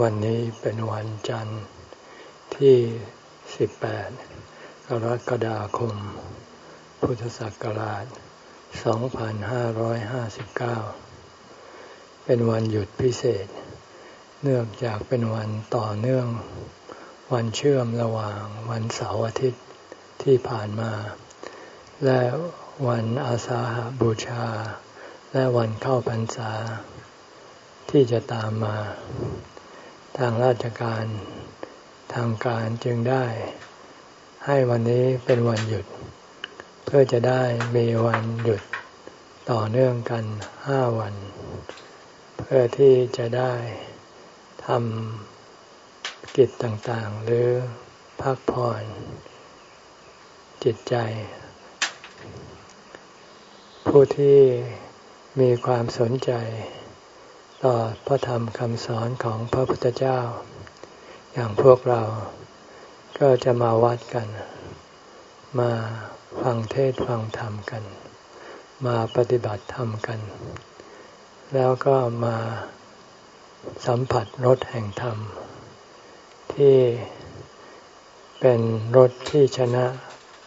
วันนี้เป็นวันจันทร์ที่ 18 กรกฎาคม พุทธศักราช 2559 เป็นวันหยุดพิเศษ เนื่องจากเป็นวันต่อเนื่อง วันเชื่อมระหว่างวันเสาร์อาทิตย์ที่ผ่านมา และวันอาสาหาบูชา และวันเข้าพรรษา ที่จะตามมา ทางราชการทางการจึงได้ ให้วันนี้เป็นวันหยุด เพื่อจะได้มีวันหยุดต่อเนื่องกันห้าวัน เพื่อที่จะได้ทำกิจต่างๆ หรือพักผ่อนจิตใจ ผู้ที่มีความสนใจ ต่อพระธรรมคำสอนของพระพุทธเจ้า อย่างพวกเราก็จะมาวัดกัน มาฟังเทศฟังธรรมกัน มาปฏิบัติธรรมกัน แล้วก็มาสัมผัสรสแห่งธรรม ที่เป็นรสที่ชนะ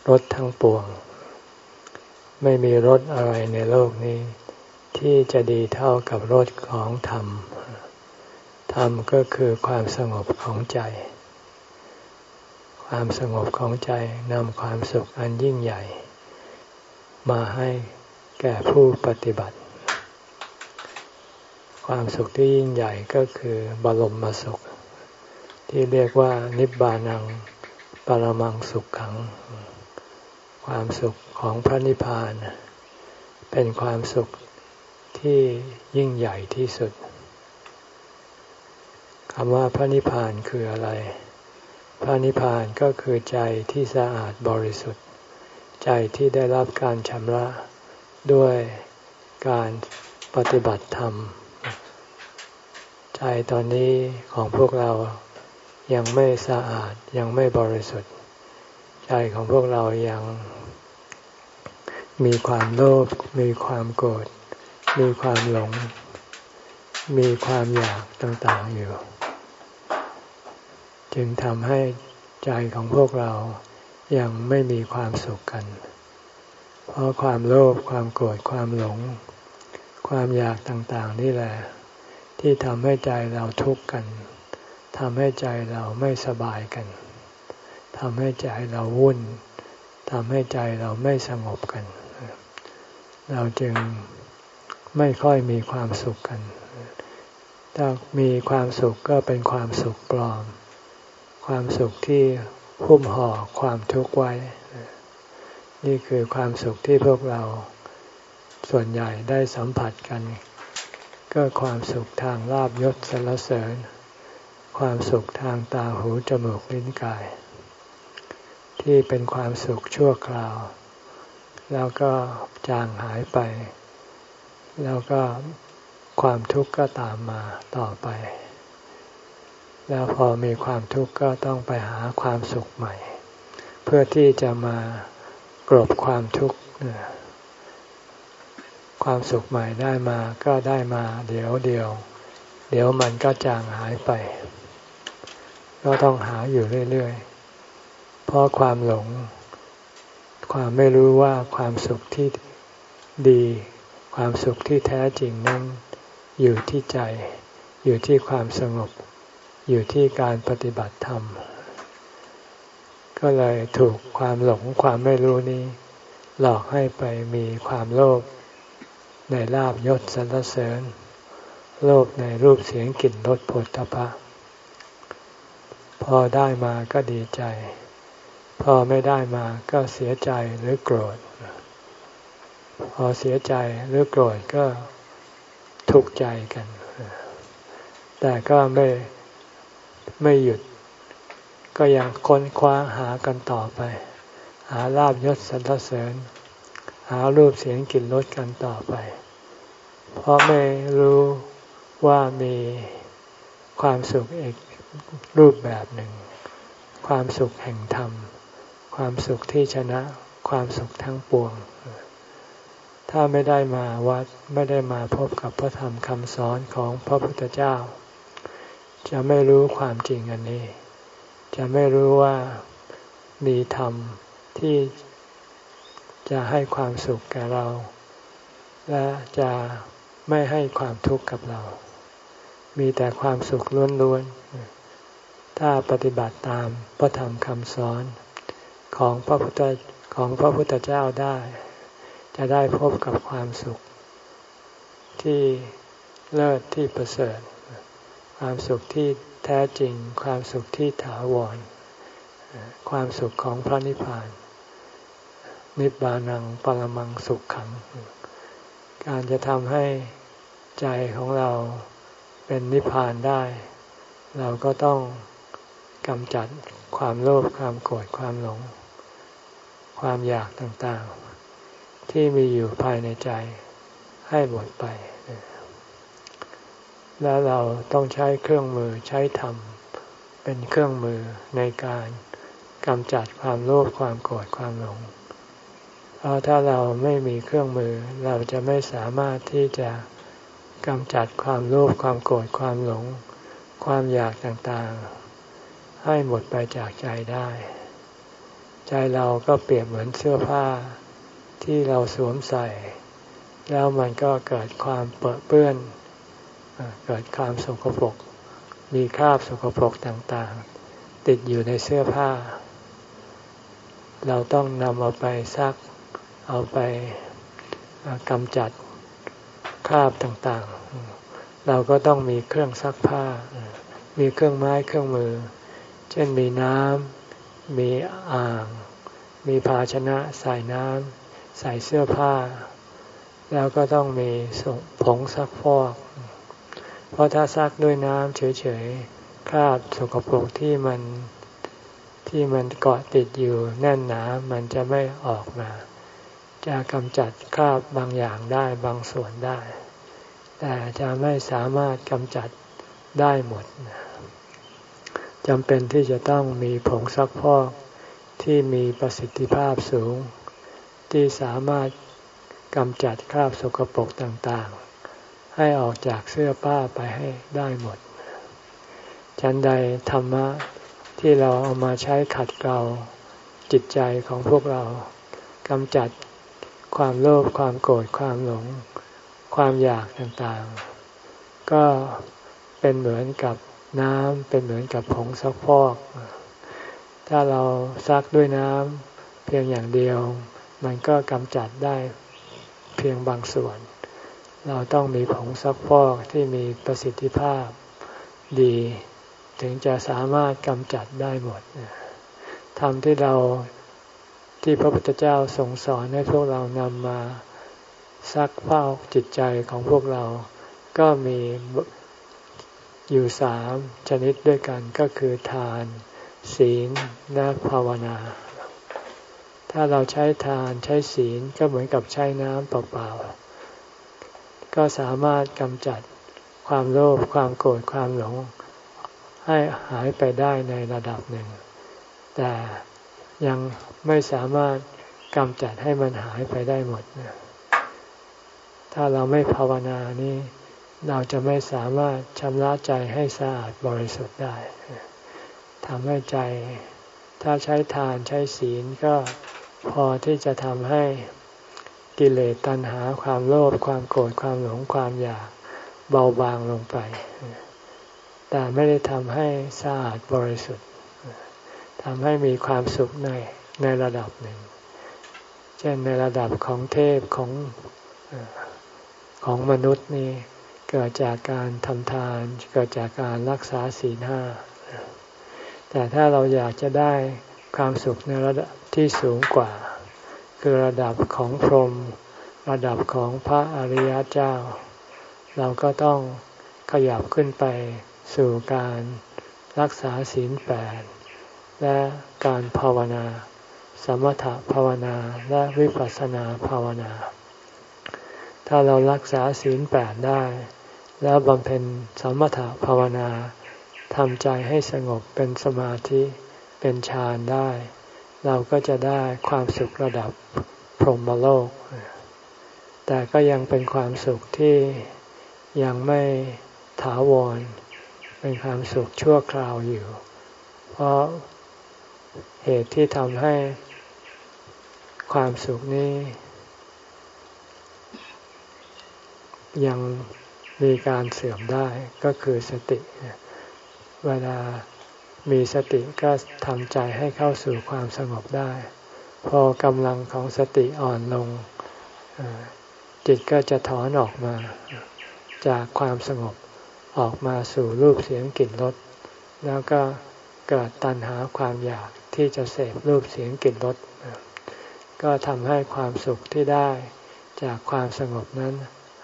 รสทั้งปวง ไม่มีรสอะไรในโลกนี้ ที่จะดีเท่ากับรสของธรรม ธรรมก็คือความสงบของใจ ความสงบของใจนำความสุขอันยิ่งใหญ่ มาให้แก่ผู้ปฏิบัติ ความสุขที่ยิ่งใหญ่ก็คือบรมมสุข ที่เรียกว่านิบานังปรมังสุขขัง ความสุขของพระนิพพาน เป็นความสุข ที่ยิ่งใหญ่ที่สุดคำว่าพระนิพพานคืออะไร พระนิพพานก็คือใจที่สะอาดบริสุทธิ์ ใจที่ได้รับการชำระด้วยการปฏิบัติธรรม ใจตอนนี้ของพวกเรายังไม่สะอาดยังไม่บริสุทธิ์ ใจของพวกเรายังมีความโลภมีความโกรธ มีความหลง มีความอยากต่างๆอยู่ จึงทำให้ใจของพวกเรายังไม่มีความสุขกัน เพราะความโลภความโกรธความหลง ความอยากต่างๆนี่แหละ ที่ทำให้ใจเราทุกข์กันทำให้ใจเราไม่สบายกันทำให้ใจเราวุ่นทำให้ใจเราไม่สงบกัน เราจึง ไม่ค่อยมีความสุขกัน ถ้ามีความสุขก็เป็นความสุขปลอม ความสุขที่หุ้มห่อความทุกข์ไว้ นี่คือความสุขที่พวกเราส่วนใหญ่ได้สัมผัสกัน ก็ความสุขทางลาบยศสรรเสริญ ความสุขทางตาหูจมูกลิ้นกาย ที่เป็นความสุขชั่วคราว แล้วก็จางหายไป แล้วก็ความทุกข์ก็ตามมาต่อไป แล้วพอมีความทุกข์ก็ต้องไปหาความสุขใหม่ เพื่อที่จะมากรบความทุกข์ความสุขใหม่ได้มาก็ได้มาเดี๋ยวเดียว เดี๋ยวมันก็จางหายไป ก็ต้องหาอยู่เรื่อยๆ เพราะความหลง ความไม่รู้ว่าความสุขที่ดี ความสุขที่แท้จริงนั้น อยู่ที่ใจ อยู่ที่ความสงบ อยู่ที่การปฏิบัติธรรม ก็เลยถูกความหลงความไม่รู้นี้ หลอกให้ไปมีความโลภในลาบยศสรรเสริญ โลภในรูปเสียงกลิ่นรสผลตภะพอได้มาก็ดีใจ พอไม่ได้มาก็เสียใจหรือโกรธ พอเสียใจหรือโกรธก็ทุกข์ใจกัน แต่ก็ไม่ไม่หยุด ก็ยังค้นคว้าหากันต่อไป หาลาบยศสรรเสริญ หารูปเสียงกลิ่นรสกันต่อไป เพราะไม่รู้ว่ามีความสุขอีกรูปแบบหนึ่ง ความสุขแห่งธรรม ความสุขที่ชนะความสุขทั้งปวง ถ้าไม่ได้มาวัดไม่ได้มาพบกับพระธรรมคำสอนของพระพุทธเจ้า จะไม่รู้ความจริงอันนี้ จะไม่รู้ว่ามีธรรมที่จะให้ความสุขแก่เรา และจะไม่ให้ความทุกข์กับเรา มีแต่ความสุขล้วนๆ ถ้าปฏิบัติตามพระธรรมคำสอนของพระพุทธของพระพุทธเจ้าได้ จะได้พบกับความสุข ที่เลิศที่ประเสริฐ ความสุขที่แท้จริง ความสุขที่ถาวร ความสุขของพระนิพพาน นิบานังปรมังสุขขัง การจะทำให้ใจของเราเป็นนิพพานได้ เราก็ต้องกำจัดความโลภความโกรธความหลง ความอยากต่างๆ ที่มีอยู่ภายในใจให้หมดไป แล้วเราต้องใช้เครื่องมือใช้ธรรม เป็นเครื่องมือในการกำจัดความโลภความโกรธความหลง เพราะถ้าเราไม่มีเครื่องมือเราจะไม่สามารถที่จะกำจัดความโลภความโกรธความหลง ความอยากต่างๆ ให้หมดไปจากใจได้ ใจเราก็เปรียบเหมือนเสื้อผ้า ที่เราสวมใส่ แล้วมันก็เกิดความเปื้อน เกิดความสกปรก มีคราบสกปรกต่างๆ ติดอยู่ในเสื้อผ้า เราต้องนำเอาไปซัก เอาไปกำจัดคราบต่างๆ เราก็ต้องมีเครื่องซักผ้า มีเครื่องไม้เครื่องมือ เช่นมีน้ำมีอ่าง มีภาชนะใส่น้ำ ใส่เสื้อผ้า แล้วก็ต้องมีผงซักฟอก เพราะถ้าซักด้วยน้ำเฉยๆคราบสกปรกที่มันที่มันเกาะติดอยู่แน่นหนา มันจะไม่ออกมา จะกำจัดคราบบางอย่างได้บางส่วนได้ แต่จะไม่สามารถกำจัดได้หมดจำเป็นที่จะต้องมีผงซักพอกที่มีประสิทธิภาพสูง ที่สามารถกำจัดคราบสกปรกต่างๆ ให้ออกจากเสื้อผ้าไปให้ได้หมด ฉันใดธรรมะที่เราเอามาใช้ขัดเกลาจิตใจของพวกเรากำจัดความโลภความโกรธความหลง ความอยากต่างๆ ก็เป็นเหมือนกับน้ำเป็นเหมือนกับผงซักฟอก ถ้าเราซักด้วยน้ำเพียงอย่างเดียว มันก็กำจัดได้เพียงบางส่วน เราต้องมีผงซักฟอกที่มีประสิทธิภาพดี ถึงจะสามารถกำจัดได้หมดทำที่เราที่พระพุทธเจ้าทรงสอนให้พวกเรานำมาซักเฝ้าจิตใจของพวกเรา ก็มีอยู่สามชนิดด้วยกันก็คือทาน ศีลและภาวนา ถ้าเราใช้ทานใช้ศีลก็เหมือนกับใช้น้ำเปล่าๆ ก็สามารถกำจัดความโลภความโกรธความหลง ให้หายไปได้ในระดับหนึ่ง แต่ยังไม่สามารถกำจัดให้มันหายไปได้หมด ถ้าเราไม่ภาวนานี้ เราจะไม่สามารถชำระใจให้สะอาดบริสุทธิ์ได้ทำให้ใจ ถ้าใช้ทานใช้ศีลก็ พอที่จะทำให้กิเลสตัณหาความโลภความโกรธความหลงความอยากเบาบางลงไป แต่ไม่ได้ทำให้สะอาดบริสุทธิ์ทำให้มีความสุขในในระดับหนึ่ง เช่นในระดับของเทพของของมนุษย์นี่เกิดจากการทำทาน เกิดจากการรักษาศีลห้าแต่ถ้าเราอยากจะได้ความสุขในระดับ ที่สูงกว่า คือระดับของพรหมระดับของพระอริยเจ้า เราก็ต้องขยับขึ้นไปสู่การรักษาศีลแปดและการภาวนา สมถภาวนาและวิปัสสนาภาวนา ถ้าเรารักษาศีลแปดได้ แล้วบำเพ็ญสมถภาวนาทำใจให้สงบเป็นสมาธิเป็นฌานได้ เราก็จะได้ความสุขระดับพรหมโลก แต่ก็ยังเป็นความสุขที่ยังไม่ถาวร เป็นความสุขชั่วคราวอยู่ เพราะเหตุที่ทำให้ความสุขนี้ ยังมีการเสื่อมได้ก็คือสติ เวลา มีสติก็ทำใจให้เข้าสู่ความสงบได้ พอกำลังของสติอ่อนลง จิตก็จะถอนออกมา จากความสงบออกมาสู่รูปเสียงกลิ่นรสแล้วก็เกิดตัณหาความอยากที่จะเสพรูปเสียงกลิ่นรสก็ทำให้ความสุขที่ได้จากความสงบนั้น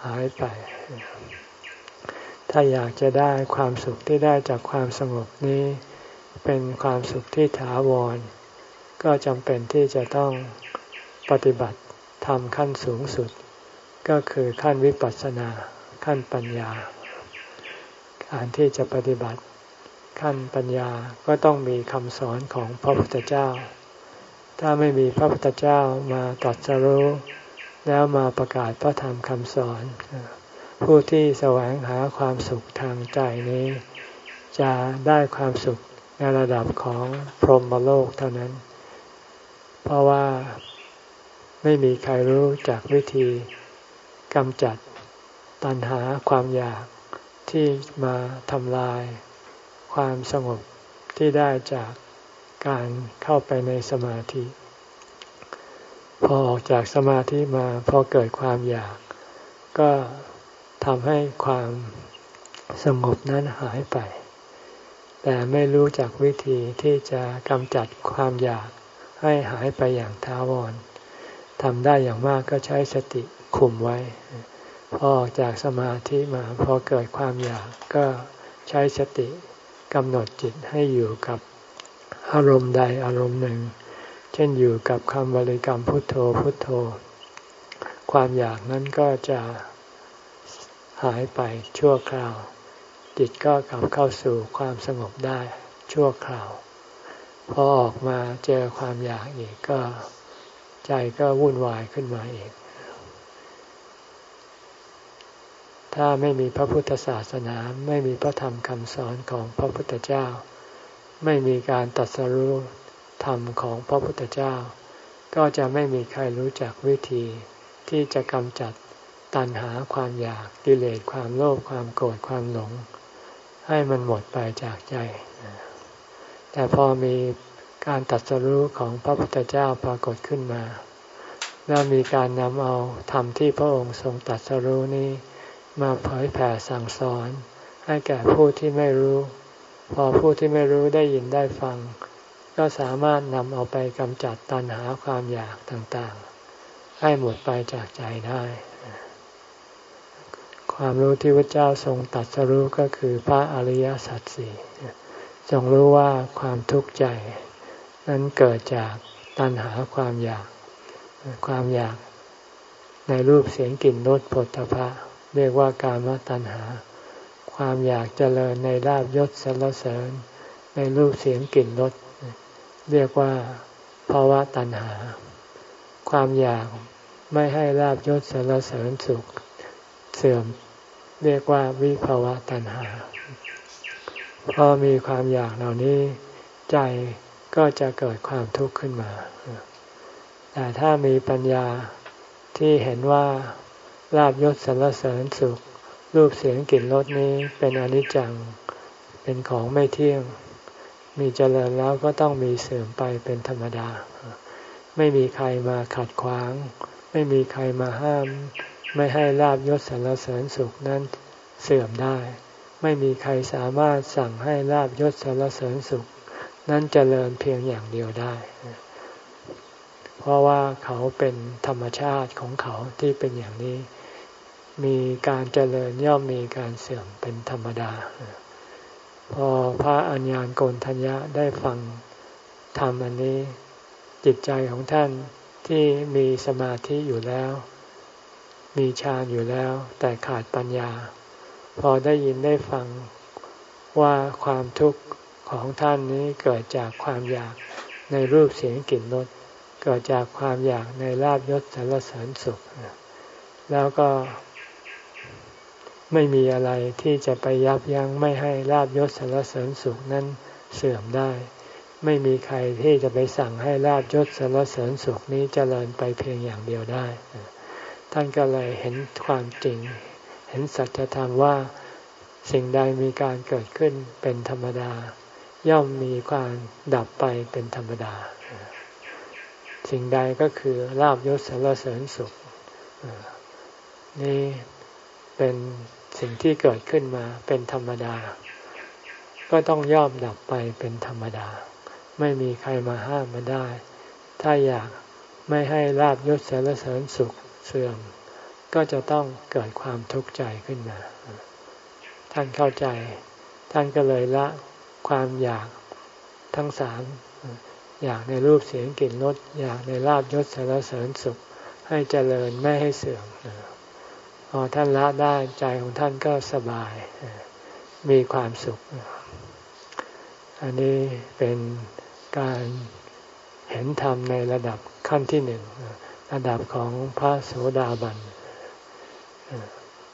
หายไป ถ้าอยากจะได้ความสุขที่ได้จากความสงบนี้ เป็นความสุขที่ถาวร ก็จำเป็นที่จะต้องปฏิบัติทำขั้นสูงสุด ก็คือขั้นวิปัสสนา ขั้นปัญญา การที่จะปฏิบัติขั้นปัญญาก็ต้องมีคำสอนของพระพุทธเจ้า ถ้าไม่มีพระพุทธเจ้ามาตรัสรู้แล้วมาประกาศพระธรรมคำสอน ผู้ที่แสวงหาความสุขทางใจนี้ จะได้ความสุข ในระดับของพรหมโลกเท่านั้น เพราะว่าไม่มีใครรู้จากวิธีกำจัดตัณหาความอยากที่มาทำลาย ความสงบที่ได้จากการเข้าไปในสมาธิ พอออกจากสมาธิมาพอเกิดความอยาก ก็ทำให้ความสงบนั้นหายไป แต่ไม่รู้จักวิธีที่จะกำจัดความอยากให้หายไปอย่างท้าวรทำได้อย่างมากก็ใช้สติคุมไว้ พอออกจากสมาธิมาพอเกิดความอยากก็ใช้สติกำหนดจิตให้อยู่กับอารมณ์ใดอารมณ์หนึ่ง เช่นอยู่กับคำบริกรรมพุทโธพุทโธ ความอยากนั้นก็จะหายไปชั่วคราว จิตก็กลับเข้าสู่ความสงบได้ชั่วคราว พอออกมาเจอความอยากอีกก็ใจก็วุ่นวายขึ้นมาอีก ถ้าไม่มีพระพุทธศาสนาไม่มีพระธรรมคำสอนของพระพุทธเจ้า ไม่มีการตัดสรู้ธรรมของพระพุทธเจ้า ก็จะไม่มีใครรู้จักวิธีที่จะกำจัดตัณหาความอยากกิเลสความโลภความโกรธความหลง ให้มันหมดไปจากใจ แต่พอมีการตัดสรู้ของพระพุทธเจ้าปรากฏขึ้นมา แล้วมีการนำเอาธรรมที่พระองค์ทรงตัดสรู้นี้มาเผยแผ่สั่งสอน ให้แก่ผู้ที่ไม่รู้ พอผู้ที่ไม่รู้ได้ยินได้ฟัง ก็สามารถนำเอาไปกำจัดตัณหาความอยากต่างๆ ให้หมดไปจากใจได้ ความรู้ที่พระเจ้าทรงตัดสรู้ก็คือพระอริยสัจสี่ทรงรู้ว่าความทุกข์ใจ นั้นเกิดจากตัณหาความอยาก ความอยากในรูปเสียงกลิ่นรสผลตภะเรียกว่าการมตัณหา ความอยากเจริญในลาบยศสรรเสริญ ในรูปเสียงกลิ่นรสเรียกว่าภาวะตัณหา ความอยากไม่ให้ลาบยศสรรเสริญสุขเสื่อม เรียกว่าวิภาวะตัณหา พอมีความอยากเหล่านี้ ใจก็จะเกิดความทุกข์ขึ้นมา แต่ถ้ามีปัญญาที่เห็นว่าลาบยศสรรเสริญสุข รูปเสียงกลิ่นรสนี้เป็นอนิจจัง เป็นของไม่เที่ยง มีเจริญแล้วก็ต้องมีเสื่อมไปเป็นธรรมดา ไม่มีใครมาขัดขวาง ไม่มีใครมาห้าม ไม่ให้ลาบยศสรรเสริญสุขนั้นเสื่อมได้ ไม่มีใครสามารถสั่งให้ลาบยศสรรเสริญสุข นั้นเจริญเพียงอย่างเดียวได้ เพราะว่าเขาเป็นธรรมชาติของเขาที่เป็นอย่างนี้ มีการเจริญย่อมมีการเสื่อมเป็นธรรมดา พอพระอัญญาณโกนทัญญะได้ฟังธรรมอันนี้ จิตใจของท่านที่มีสมาธิอยู่แล้ว มีฌานอยู่แล้ว แต่ขาดปัญญา พอได้ยินได้ฟังว่าความทุกข์ของท่านนี้เกิดจากความอยากในรูปเสียงกลิ่นรสเกิดจากความอยากในลาบยศสารเสริญสุข แล้วก็ไม่มีอะไรที่จะไปยับยั้งไม่ให้ลาบยศสารเสริญสุขนั้นเสื่อมได้ ไม่มีใครที่จะไปสั่งให้ลาบยศสารเสริญสุขนี้เจริญไปเพียงอย่างเดียวได้ ท่านก็เลยเห็นความจริง เห็นสัจธรรมว่าสิ่งใดมีการเกิดขึ้นเป็นธรรมดา ย่อมมีความดับไปเป็นธรรมดา สิ่งใดก็คือลาบยศสารเสริญสุข นี่เป็นสิ่งที่เกิดขึ้นมาเป็นธรรมดา ก็ต้องย่อมดับไปเป็นธรรมดา ไม่มีใครมาห้ามมาได้ ถ้าอยากไม่ให้ลาบยศสารเสริญสุข เสื่อม ก็จะต้องเกิดความทุกข์ใจขึ้นมา ท่านเข้าใจ ท่านก็เลยละความอยากทั้งสามอยากในรูปเสียงกลิ่นรสอยากในลาบยศสารเสริญสุข ให้เจริญไม่ให้เสื่อมพอท่านละได้ใจของท่านก็สบาย มีความสุข อันนี้เป็นการเห็นธรรมในระดับขั้นที่หนึ่ง ระดับของพระโสดาบัน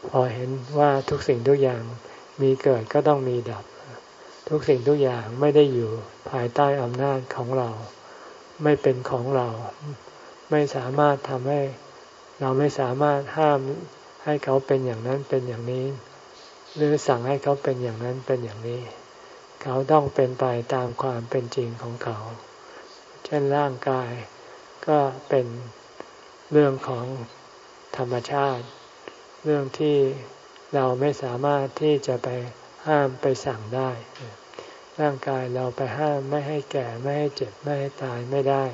พอเห็นว่าทุกสิ่งทุกอย่างมีเกิดก็ต้องมีดับ ทุกสิ่งทุกอย่างไม่ได้อยู่ภายใต้อำนาจของเรา ไม่เป็นของเรา ไม่สามารถทำให้เราไม่สามารถห้ามให้เขาเป็นอย่างนั้นเป็นอย่างนี้ หรือสั่งให้เขาเป็นอย่างนั้นเป็นอย่างนี้ เขาต้องเป็นไปตามความเป็นจริงของเขา เช่นร่างกายก็เป็น เรื่องของธรรมชาติ เรื่องที่เราไม่สามารถที่จะไปห้ามไปสั่งได้ ร่างกายเราไปห้ามไม่ให้แก่ไม่ให้เจ็บไม่ให้ตายไม่ได้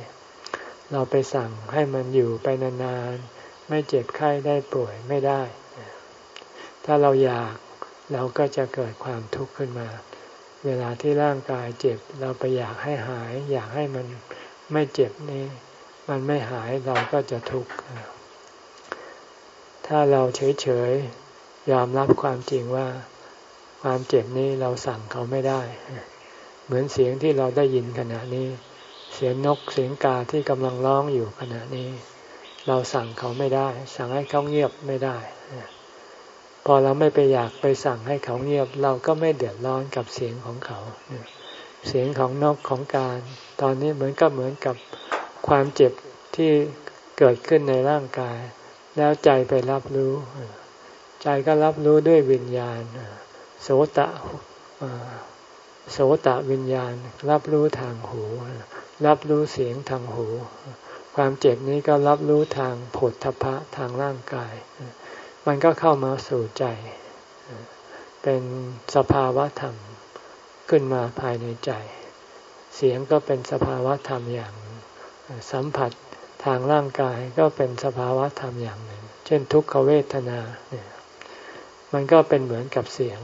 เราไปสั่งให้มันอยู่ไปนานๆไม่เจ็บไข้ได้ป่วยไม่ได้ ถ้าเราอยากเราก็จะเกิดความทุกข์ขึ้นมา เวลาที่ร่างกายเจ็บ เราไปอยากให้หาย อยากให้มันไม่เจ็บนี่ มันไม่หายเราก็จะทุกข์ถ้าเราเฉยๆยอมรับความจริงว่าความเจ็บนี้เราสั่งเขาไม่ได้ เหมือนเสียงที่เราได้ยินขณะนี้ เสียงนกเสียงกาที่กำลังร้องอยู่ขณะนี้ เราสั่งเขาไม่ได้ สั่งให้เขาเงียบไม่ได้พอเราไม่ไปอยากไปสั่งให้เขาเงียบ เราก็ไม่เดือดร้อนกับเสียงของเขา เสียงของนกของการ ตอนนี้เหมือนก็เหมือนกับ ความเจ็บที่เกิดขึ้นในร่างกาย แล้วใจไปรับรู้ ใจก็รับรู้ด้วยวิญญาณโสตะโสตะวิญญาณ รับรู้ทางหู รับรู้เสียงทางหู ความเจ็บนี้ก็รับรู้ทางผลทพะทางร่างกาย มันก็เข้ามาสู่ใจ เป็นสภาวะธรรมขึ้นมาภายในใจ เสียงก็เป็นสภาวะธรรมอย่าง สัมผัสทางร่างกายก็เป็นสภาวะธรรมอย่างหนึ่ง เช่นทุกขเวทนาเนี่ยมันก็เป็นเหมือนกับเสียง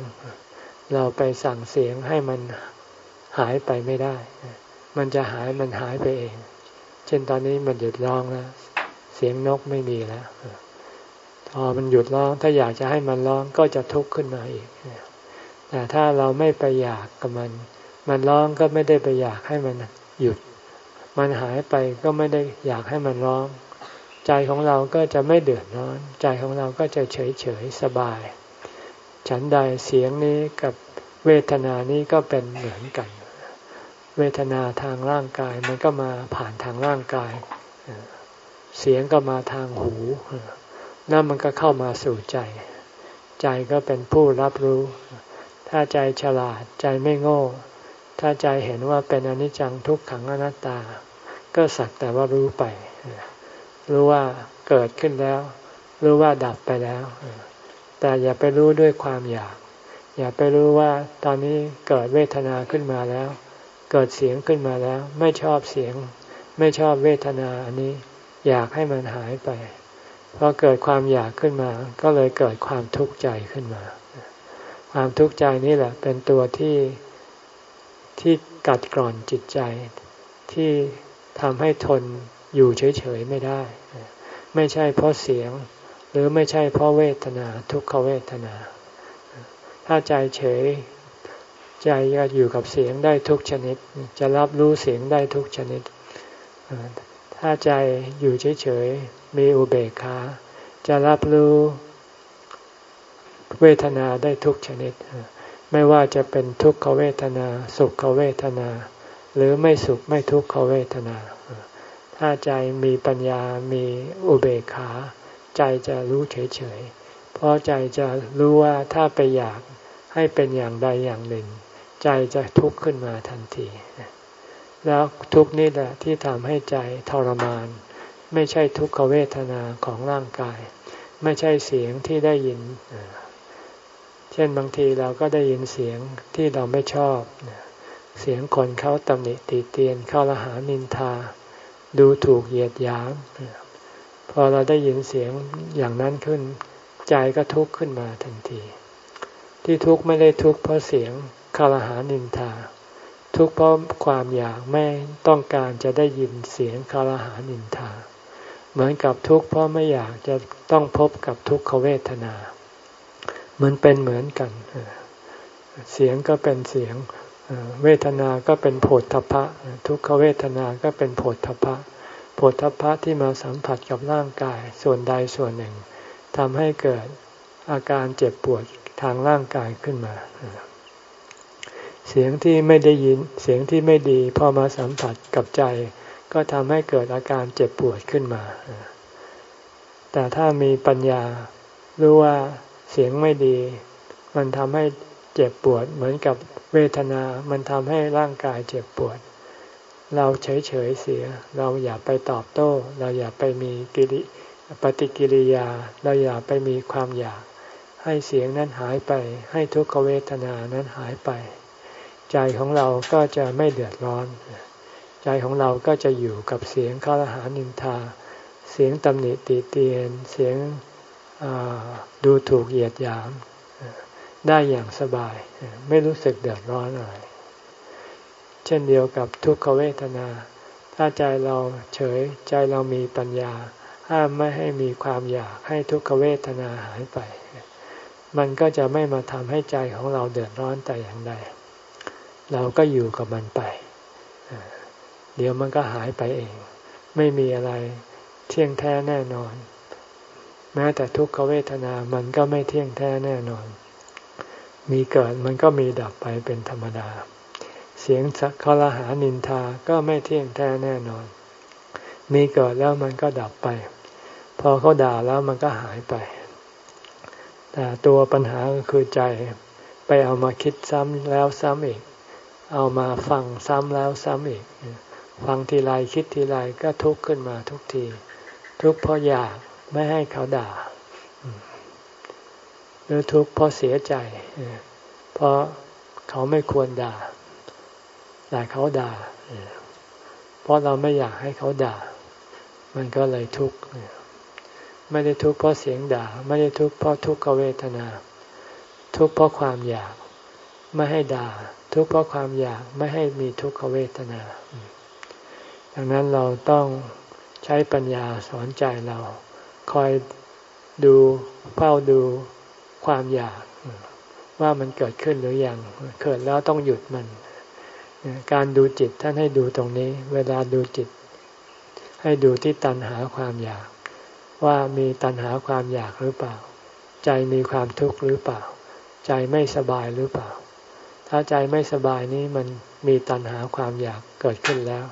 เราไปสั่งเสียงให้มันหายไปไม่ได้ มันจะหายมันหายไปเอง เช่นตอนนี้มันหยุดร้องแล้ว เสียงนกไม่มีแล้วพอมันหยุดร้องถ้าอยากจะให้มันร้องก็จะทุกข์ขึ้นมาอีกแต่ถ้าเราไม่ไปอยากกับมัน มันร้องก็ไม่ได้ไปอยากให้มันหยุด มันหายไปก็ไม่ได้อยากให้มันร้อง ใจของเราก็จะไม่เดือดร้อน ใจของเราก็จะเฉยเฉยสบาย ฉันใดเสียงนี้กับเวทนานี้ก็เป็นเหมือนกัน เวทนาทางร่างกายมันก็มาผ่านทางร่างกาย เสียงก็มาทางหูนั่นมันก็เข้ามาสู่ใจ ใจก็เป็นผู้รับรู้ ถ้าใจฉลาดใจไม่โง่ ถ้าใจเห็นว่าเป็นอนิจจังทุกขังอนัตตา ก็สักแต่ว่ารู้ไป รู้ว่าเกิดขึ้นแล้ว รู้ว่าดับไปแล้ว แต่อย่าไปรู้ด้วยความอยาก อย่าไปรู้ว่าตอนนี้เกิดเวทนาขึ้นมาแล้ว เกิดเสียงขึ้นมาแล้ว ไม่ชอบเสียง ไม่ชอบเวทนาอันนี้ อยากให้มันหายไปพอเกิดความอยากขึ้นมา ก็เลยเกิดความทุกข์ใจขึ้นมา ความทุกข์ใจนี่แหละ เป็นตัวที่ที่กัดกร่อนจิตใจที่ ทำให้ทนอยู่เฉยๆไม่ได้ ไม่ใช่เพราะเสียง หรือไม่ใช่เพราะเวทนาทุกขเวทนา ถ้าใจเฉยใจก็อยู่กับเสียงได้ทุกชนิด จะรับรู้เสียงได้ทุกชนิด ถ้าใจอยู่เฉยๆมีอุเบกขาจะรับรู้เวทนาได้ทุกชนิด ไม่ว่าจะเป็นทุกขเวทนา สุขเวทนา หรือไม่สุขไม่ทุกขเวทนา ถ้าใจมีปัญญามีอุเบกขา ใจจะรู้เฉยๆ เพราะใจจะรู้ว่าถ้าไปอยากให้เป็นอย่างใดอย่างหนึ่ง ใจจะทุกข์ขึ้นมาทันที แล้วทุกนี่แหละที่ทำให้ใจทรมาน ไม่ใช่ทุกขเวทนาของร่างกาย ไม่ใช่เสียงที่ได้ยิน เช่นบางทีเราก็ได้ยินเสียงที่เราไม่ชอบเเสียงคนเขาตำหนิตีเตียนเข้าละหานินทา ดูถูกเหยียดหยาม พอเราได้ยินเสียงอย่างนั้นขึ้น ใจก็ทุกข์ขึ้นมาทันที ที่ทุกข์ไม่ได้ทุกข์เพราะเสียงคารหานินทา ทุกข์เพราะความอยากไม่ต้องการจะได้ยินเสียงคารหานินทา เหมือนกับทุกข์เพราะไม่อยากจะต้องพบกับทุกขเวทนา มันเป็นเหมือนกัน เสียงก็เป็นเสียง เวทนาก็เป็นโผฏฐพะ ทุกขเวทนาก็เป็นโผฏฐพะโผฏฐพะที่มาสัมผัสกับร่างกายส่วนใดส่วนหนึ่งทำให้เกิดอาการเจ็บปวดทางร่างกายขึ้นมา เสียงที่ไม่ได้ยินเสียงที่ไม่ดีพอมาสัมผัสกับใจ ก็ทำให้เกิดอาการเจ็บปวดขึ้นมา แต่ถ้ามีปัญญารู้ว่าเสียงไม่ดี มันทำให้ เจ็บปวด เหมือนกับเวทนา มันทำให้ร่างกายเจ็บปวด เราเฉยเฉยเสีย เราอย่าไปตอบโต้ เราอย่าไปมีกิริปฏิกิริยา เราอย่าไปมีความอยาก ให้เสียงนั้นหายไป ให้ทุกขเวทนานั้นหายไป ใจของเราก็จะไม่เดือดร้อน ใจของเราก็จะอยู่กับเสียงข้าราหานินทา เสียงตำหนิตีเตียน เสียงดูถูกเหยียดหยาม ได้อย่างสบาย ไม่รู้สึกเดือดร้อนอะไร เช่นเดียวกับทุกขเวทนา ถ้าใจเราเฉยใจเรามีปัญญา ห้ามไม่ให้มีความอยากให้ทุกขเวทนาหายไป มันก็จะไม่มาทำให้ใจของเราเดือดร้อนแต่อย่างใด เราก็อยู่กับมันไป เดี๋ยวมันก็หายไปเอง ไม่มีอะไรเที่ยงแท้แน่นอน แม้แต่ทุกขเวทนามันก็ไม่เที่ยงแท้แน่นอน มีเกิดมันก็มีดับไปเป็นธรรมดา เสียงสักคลหานินทาก็ไม่เที่ยงแท้แน่นอน มีเกิดแล้วมันก็ดับไป พอเขาด่าแล้วมันก็หายไป แต่ตัวปัญหาก็คือใจไปเอามาคิดซ้ำแล้วซ้ำอีก เอามาฟังซ้ำแล้วซ้ำอีก ฟังทีไรคิดทีไรก็ทุกข์ขึ้นมาทุกที ทุกข์เพราะอยากไม่ให้เขาด่า หรือทุกข์เพราะเสียใจ เพราะเขาไม่ควรด่า แต่เขาด่า เพราะเราไม่อยากให้เขาด่า มันก็เลยทุกข์ไม่ได้ทุกข์เพราะเสียงด่า ไม่ได้ทุกข์เพราะทุกขเวทนา ทุกข์เพราะความอยาก ไม่ให้ด่า ทุกข์เพราะความอยากไม่ให้มีทุกขเวทนาดังนั้นเราต้องใช้ปัญญาสอนใจเรา คอยดูเฝ้าดู ความอยากว่ามันเกิดขึ้นหรือยังเกิดแล้วต้องหยุดมัน การดูจิตท่านให้ดูตรงนี้ เวลาดูจิต ให้ดูที่ตัณหาความอยาก ว่ามีตัณหาความอยากหรือเปล่า ใจมีความทุกข์หรือเปล่า ใจไม่สบายหรือเปล่า ถ้าใจไม่สบายนี้มันมีตัณหาความอยากเกิดขึ้นแล้ว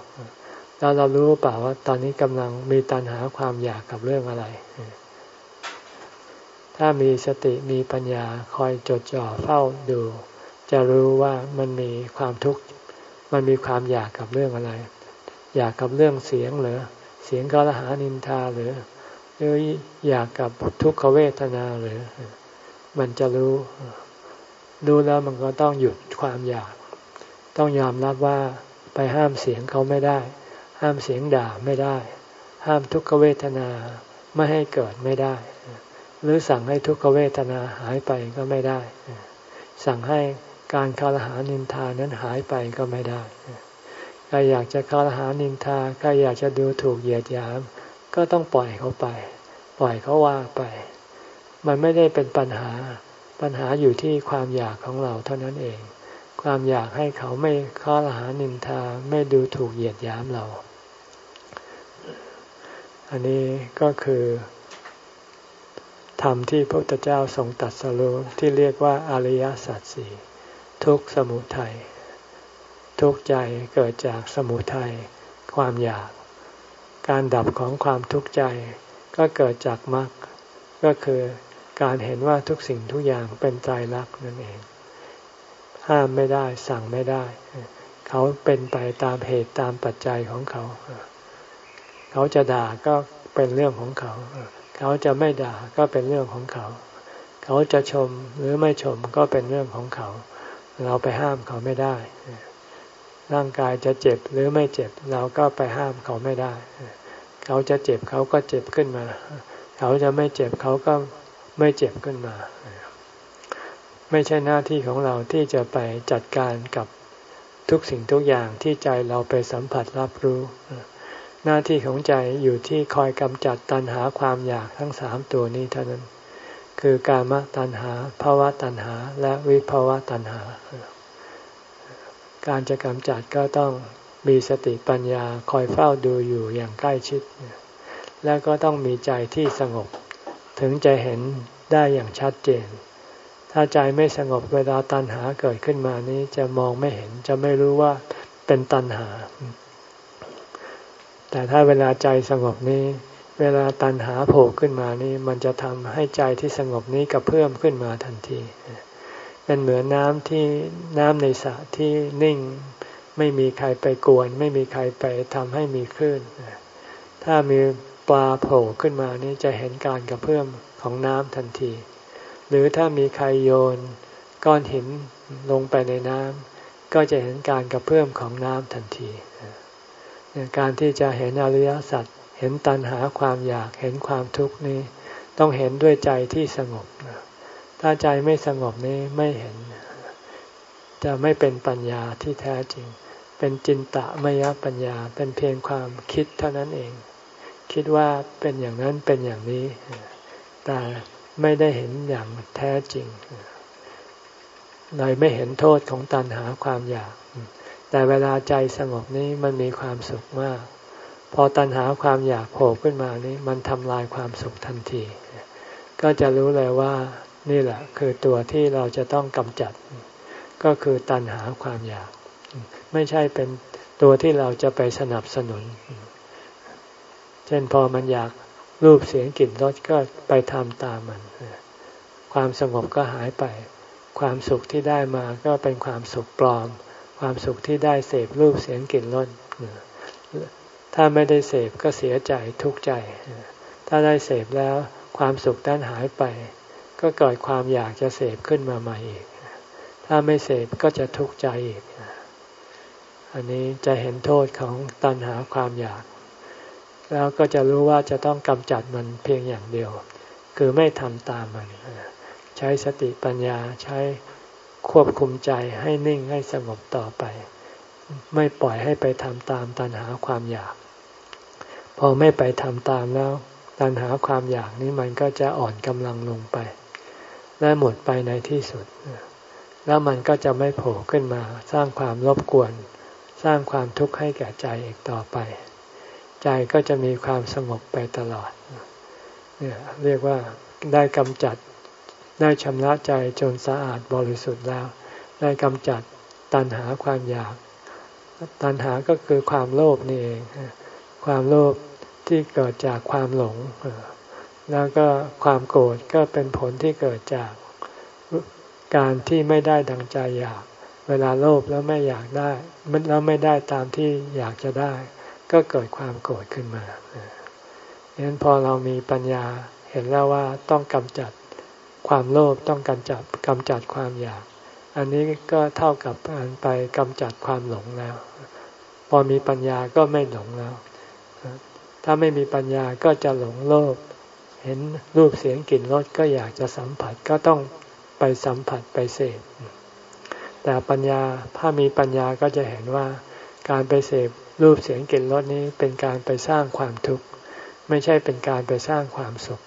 แล้วเรารู้เปล่าว่าตอนนี้กำลังมีตัณหาความอยากกับเรื่องอะไร ถ้ามีสติมีปัญญาคอยจดจ่อเฝ้าดู จะรู้ว่ามันมีความทุกข์ มันมีความอยากกับเรื่องอะไร อยากกับเรื่องเสียงหรือเสียงกรหานินทาหรือหรืออยากกับทุกขเวทนาหรือ มันจะรู้รู้แล้วมันก็ต้องหยุดความอยาก ต้องยอมรับว่าไปห้ามเสียงเขาไม่ได้ ห้ามเสียงด่าไม่ได้ ห้ามทุกขเวทนาไม่ให้เกิดไม่ได้ หรือสั่งให้ทุกขเวทนาหายไปก็ไม่ได้ สั่งให้การคารหานินทานั้นหายไปก็ไม่ได้ใครอยากจะคารหานินทาใครอยากจะดูถูกเหยียดหยาม ก็ต้องปล่อยเขาไป ปล่อยเขาว่าไป มันไม่ได้เป็นปัญหาปัญหาอยู่ที่ความอยากของเราเท่านั้นเอง ความอยากให้เขาไม่คารหานินทาไม่ดูถูกเหยียดหยามเรา อันนี้ก็คือ ธรรมที่พระพุทธเจ้าทรงตัดสรุที่เรียกว่าอริยสัจสี่ทุกสมุทัยทุกใจเกิดจากสมุทัยความอยาก การดับของความทุกข์ใจ ก็เกิดจากมรรคก็คือการเห็นว่าทุกสิ่งทุกอย่างเป็นใจรักนั่นเอง ห้ามไม่ได้สั่งไม่ได้ เขาเป็นไปตามเหตุตามปัจจัยของเขา เขาจะด่าก็เป็นเรื่องของเขา เขาจะไม่ด่าก็เป็นเรื่องของเขา เขาจะชมหรือไม่ชมก็เป็นเรื่องของเขา เราไปห้ามเขาไม่ได้ ร่างกายจะเจ็บหรือไม่เจ็บ เราก็ไปห้ามเขาไม่ได้ เขาจะเจ็บเขาก็เจ็บขึ้นมา เขาจะไม่เจ็บเขาก็ไม่เจ็บขึ้นมา ไม่ใช่หน้าที่ของเราที่จะไปจัดการกับทุกสิ่งทุกอย่างที่ใจเราไปสัมผัสรับรู้ หน้าที่ของใจอยู่ที่คอยกำจัดตัณหาความอยากทั้งสามตัวนี้เท่านั้น คือกามตัณหาภาวะตัณหา และวิภาวะตัณหา การจะกำจัดก็ต้องมีสติปัญญาคอยเฝ้าดูอยู่อย่างใกล้ชิด แล้วก็ต้องมีใจที่สงบ ถึงจะเห็นได้อย่างชัดเจน ถ้าใจไม่สงบเวลาตัณหาเกิดขึ้นมานี้จะมองไม่เห็นจะไม่รู้ว่าเป็นตัณหา แต่ถ้าเวลาใจสงบนี้ เวลาตัณหาโผล่ขึ้นมานี้ มันจะทำให้ใจที่สงบนี้กระเพื่อมขึ้นมาทันที เป็นเหมือนน้ำที่น้ำในสระที่นิ่ง ไม่มีใครไปกวน ไม่มีใครไปทำให้มีคลื่น ถ้ามีปลาโผล่ขึ้นมานี่จะเห็นการกระเพื่อมของน้ำทันที หรือถ้ามีใครโยนก้อนหินลงไปในน้ำก็จะเห็นการกระเพื่อมของน้ำทันที การที่จะเห็นอริยสัจเห็นตัณหาความอยากเห็นความทุกข์นี้ ต้องเห็นด้วยใจที่สงบ ถ้าใจไม่สงบนี้ไม่เห็น จะไม่เป็นปัญญาที่แท้จริง เป็นจินตะมยปัญญาเป็นเพียงความคิดเท่านั้นเอง คิดว่าเป็นอย่างนั้นเป็นอย่างนี้ แต่ไม่ได้เห็นอย่างแท้จริงเลยไม่เห็นโทษของตัณหาความอยาก แต่เวลาใจสงบนี้มันมีความสุขมาก พอตัณหาความอยากโผล่ขึ้นมานี้มันทำลายความสุขทันที ก็จะรู้เลยว่านี่แหละคือตัวที่เราจะต้องกำจัด ก็คือตัณหาความอยาก ไม่ใช่เป็นตัวที่เราจะไปสนับสนุน เช่นพอมันอยากรูปเสียงกลิ่นรสก็ไปทำตามมัน ความสงบก็หายไป ความสุขที่ได้มาก็เป็นความสุขปลอม ความสุขที่ได้เสพรูปเสียงกลิ่นรสถ้าไม่ได้เสพก็เสียใจทุกข์ใจ ถ้าได้เสพแล้วความสุขนั้นหายไป ก็เกิดความอยากจะเสพขึ้นมาใหม่อีก ถ้าไม่เสพก็จะทุกข์ใจอีก อันนี้จะเห็นโทษของตัณหาความอยาก แล้วก็จะรู้ว่าจะต้องกำจัดมันเพียงอย่างเดียว คือไม่ทำตามมัน ใช้สติปัญญาใช้ ควบคุมใจให้นิ่งให้สงบต่อไป ไม่ปล่อยให้ไปทำตามตัณหาความอยาก พอไม่ไปทำตามแล้ว ตัณหาความอยากนี้มันก็จะอ่อนกำลังลงไป และหมดไปในที่สุด แล้วมันก็จะไม่โผล่ขึ้นมา สร้างความรบกวน สร้างความทุกข์ให้แก่ใจอีกต่อไป ใจก็จะมีความสงบไปตลอดเนี่ยเรียกว่าได้กำจัด ได้ชำระใจจนสะอาดบริสุทธิ์แล้ว ได้กำจัดตัณหาความอยาก ตัณหาก็คือความโลภนี่เอง ความโลภที่เกิดจากความหลง แล้วก็ความโกรธก็เป็นผลที่เกิดจากการที่ไม่ได้ดังใจอยาก เวลาโลภแล้วไม่อยากได้แล้วไม่ได้ตามที่อยากจะได้ ก็เกิดความโกรธขึ้นมาดังนั้นพอเรามีปัญญาเห็นแล้วว่าต้องกำจัด ความโลภต้องกำจัดกำจัดความอยาก อันนี้ก็เท่ากับการไปกำจัดความหลงแล้ว พอมีปัญญาก็ไม่หลงแล้ว ถ้าไม่มีปัญญาก็จะหลงโลภเห็นรูปเสียงกลิ่นรสก็อยากจะสัมผัสก็ต้องไปสัมผัสไปเสพแต่ปัญญาถ้ามีปัญญาก็จะเห็นว่า การไปเสพรูปเสียงกลิ่นรสนี้เป็นการไปสร้างความทุกข์ไม่ใช่เป็นการไปสร้างความสุข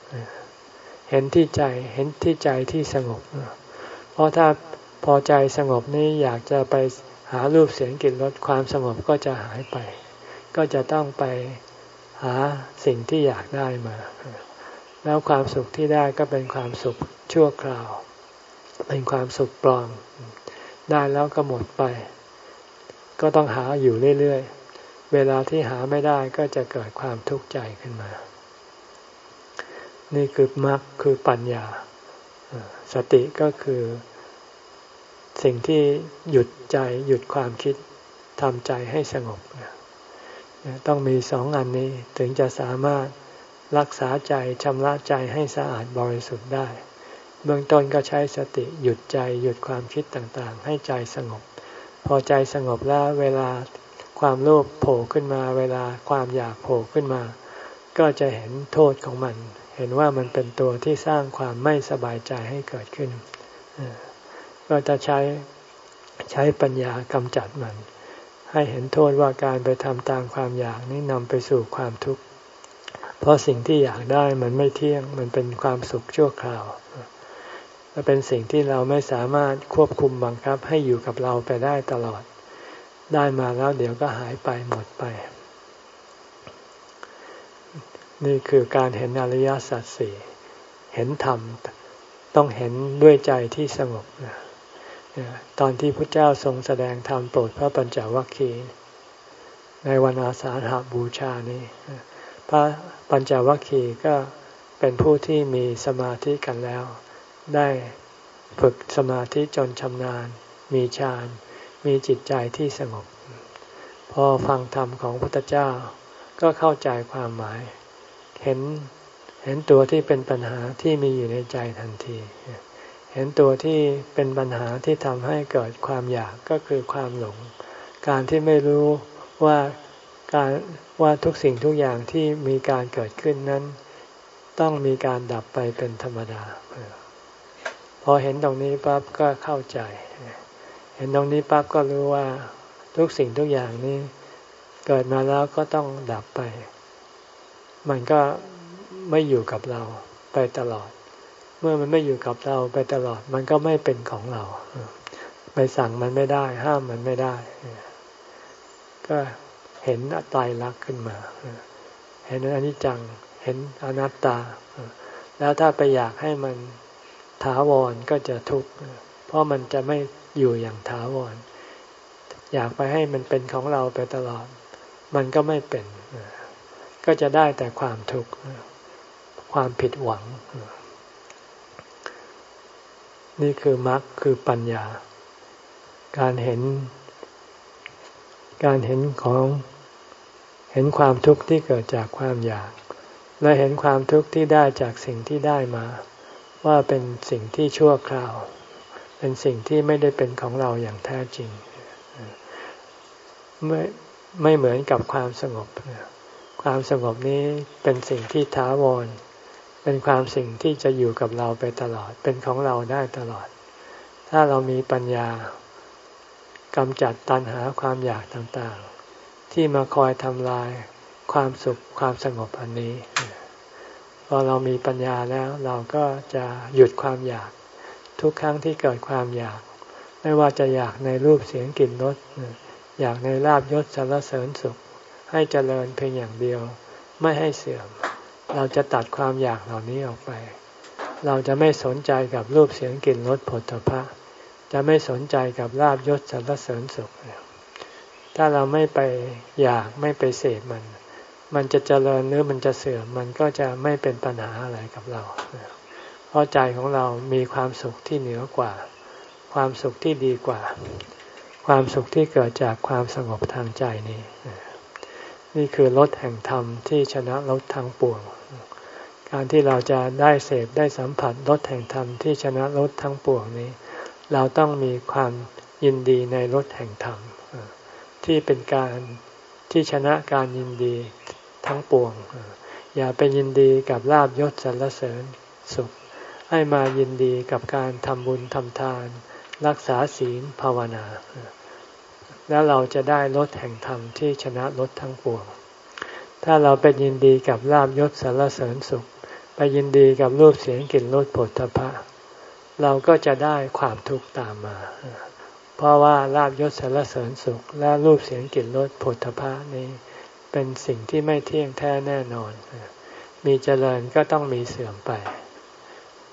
เห็นที่ใจเห็นที่ใจที่สงบ เพราะถ้าพอใจสงบนี้อยากจะไปหารูปเสียงกลิ่นรสความสงบก็จะหายไป ก็จะต้องไปหาสิ่งที่อยากได้มา แล้วความสุขที่ได้ก็เป็นความสุขชั่วคราว เป็นความสุขปลอมได้แล้วก็หมดไป ก็ต้องหาอยู่เรื่อยๆ เวลาที่หาไม่ได้ก็จะเกิดความทุกข์ใจขึ้นมา นี่คือมรรคคือปัญญา สติก็คือสิ่งที่หยุดใจหยุดความคิดทำใจให้สงบ ต้องมีสองอันนี้ถึงจะสามารถรักษาใจชำระใจให้สะอาดบริสุทธิ์ได้ เบื้องต้นก็ใช้สติหยุดใจหยุดความคิดต่างๆ ให้ใจสงบ พอใจสงบแล้วเวลาความโลภโผล่ขึ้นมา เวลาความอยากโผล่ขึ้นมา ก็จะเห็นโทษของมัน เห็นว่ามันเป็นตัวที่สร้างความไม่สบายใจให้เกิดขึ้น ก็จะใช้ใช้ปัญญากำจัดมัน ให้เห็นโทษว่าการไปทำตามความอยากนี้นำไปสู่ความทุกข์ เพราะสิ่งที่อยากได้มันไม่เที่ยง มันเป็นความสุขชั่วคราวและเป็นสิ่งที่เราไม่สามารถควบคุมบังคับให้อยู่กับเราไปได้ตลอด ได้มาแล้วเดี๋ยวก็หายไปหมดไป นี่คือการเห็นอริยสัจสี่เห็นธรรม ต้องเห็นด้วยใจที่สงบนะตอนที่พระเจ้าทรงแสดงธรรมโปรดพระปัญจวัคคีย์ในวันอาสาฬหาบูชานี้ พระปัญจวัคคีย์ก็เป็นผู้ที่มีสมาธิกันแล้ว ได้ฝึกสมาธิจนชำนาญ มีฌานมีจิตใจที่สงบ พอฟังธรรมของพระพุทธเจ้าก็เข้าใจความหมาย เห็นเห็นตัวที่เป็นปัญหาที่มีอยู่ในใจทันที เห็นตัวที่เป็นปัญหาที่ทำให้เกิดความอยากก็คือความหลง การที่ไม่รู้ว่าการว่าทุกสิ่งทุกอย่างที่มีการเกิดขึ้นนั้น ต้องมีการดับไปเป็นธรรมดา พอเห็นตรงนี้ปั๊บก็เข้าใจ เห็นตรงนี้ปั๊บก็รู้ว่าทุกสิ่งทุกอย่างนี้ เกิดมาแล้วก็ต้องดับไป มันก็ไม่อยู่กับเราไปตลอด เมื่อมันไม่อยู่กับเราไปตลอด มันก็ไม่เป็นของเรา ไปสั่งมันไม่ได้ ห้ามมันไม่ได้ ก็เห็นตายรักขึ้นมา เห็นอนิจจัง เห็นอนัตตา แล้วถ้าไปอยากให้มันถาวรก็จะทุกข์ เพราะมันจะไม่อยู่อย่างถาวร อยากไปให้มันเป็นของเราไปตลอด มันก็ไม่เป็น ก็จะได้แต่ความทุกข์ความผิดหวัง นี่คือมรรคคือปัญญา การเห็น การเห็นของเห็นความทุกข์ที่เกิดจากความอยาก และเห็นความทุกข์ที่ได้จากสิ่งที่ได้มา ว่าเป็นสิ่งที่ชั่วคราว เป็นสิ่งที่ไม่ได้เป็นของเราอย่างแท้จริง ไม่ไม่เหมือนกับความสงบ ความสงบนี้เป็นสิ่งที่ท้าวร เป็นความสิ่งที่จะอยู่กับเราไปตลอด เป็นของเราได้ตลอด ถ้าเรามีปัญญากำจัดตัณหาความอยากต่างๆ ที่มาคอยทำลายความสุขความสงบอันนี้ พอเรามีปัญญาแล้วเราก็จะหยุดความอยาก ทุกครั้งที่เกิดความอยาก ไม่ว่าจะอยากในรูปเสียงกลิ่นรสอยากในลาบยศสารเสริญสุข ให้เจริญเพียงอย่างเดียว ไม่ให้เสื่อม เราจะตัดความอยากเหล่านี้ออกไป เราจะไม่สนใจกับรูปเสียงกลิ่นรสผลตภะจะไม่สนใจกับลาบยศสรรเสริญสุข ถ้าเราไม่ไปอยากไม่ไปเสพมัน มันจะเจริญหรือมันจะเสื่อมมันก็จะไม่เป็นปัญหาอะไรกับเรา เพราะใจของเรามีความสุขที่เหนือกว่า ความสุขที่ดีกว่า ความสุขที่เกิดจากความสงบทางใจนี้ นี่คือรถแห่งธรรมที่ชนะรถทางปวง การที่เราจะได้เสพได้สัมผัสรสแห่งธรรมที่ชนะรสทั้งปวงนี้ เราต้องมีความยินดีในรสแห่งธรรมที่เป็นการที่ชนะการยินดีทั้งปวง อย่าไปยินดีกับลาบยศสรรเสริญสุข ให้มายินดีกับการทำบุญทำทาน รักษาศีลภาวนา แล้วเราจะได้รสแห่งธรรมที่ชนะรสทั้งปวง ถ้าเราไปยินดีกับลาบยศสรรเสริญสุข ไปยินดีกับรูปเสียงกลิ่นรสผลทพะ เราก็จะได้ความทุกข์ตามมา เพราะว่าลาบยศสารเสริญสุข และรูปเสียงกลิ่นรสผลทพะนี้เป็นสิ่งที่ไม่เที่ยงแท้แน่นอน มีเจริญก็ต้องมีเสื่อมไป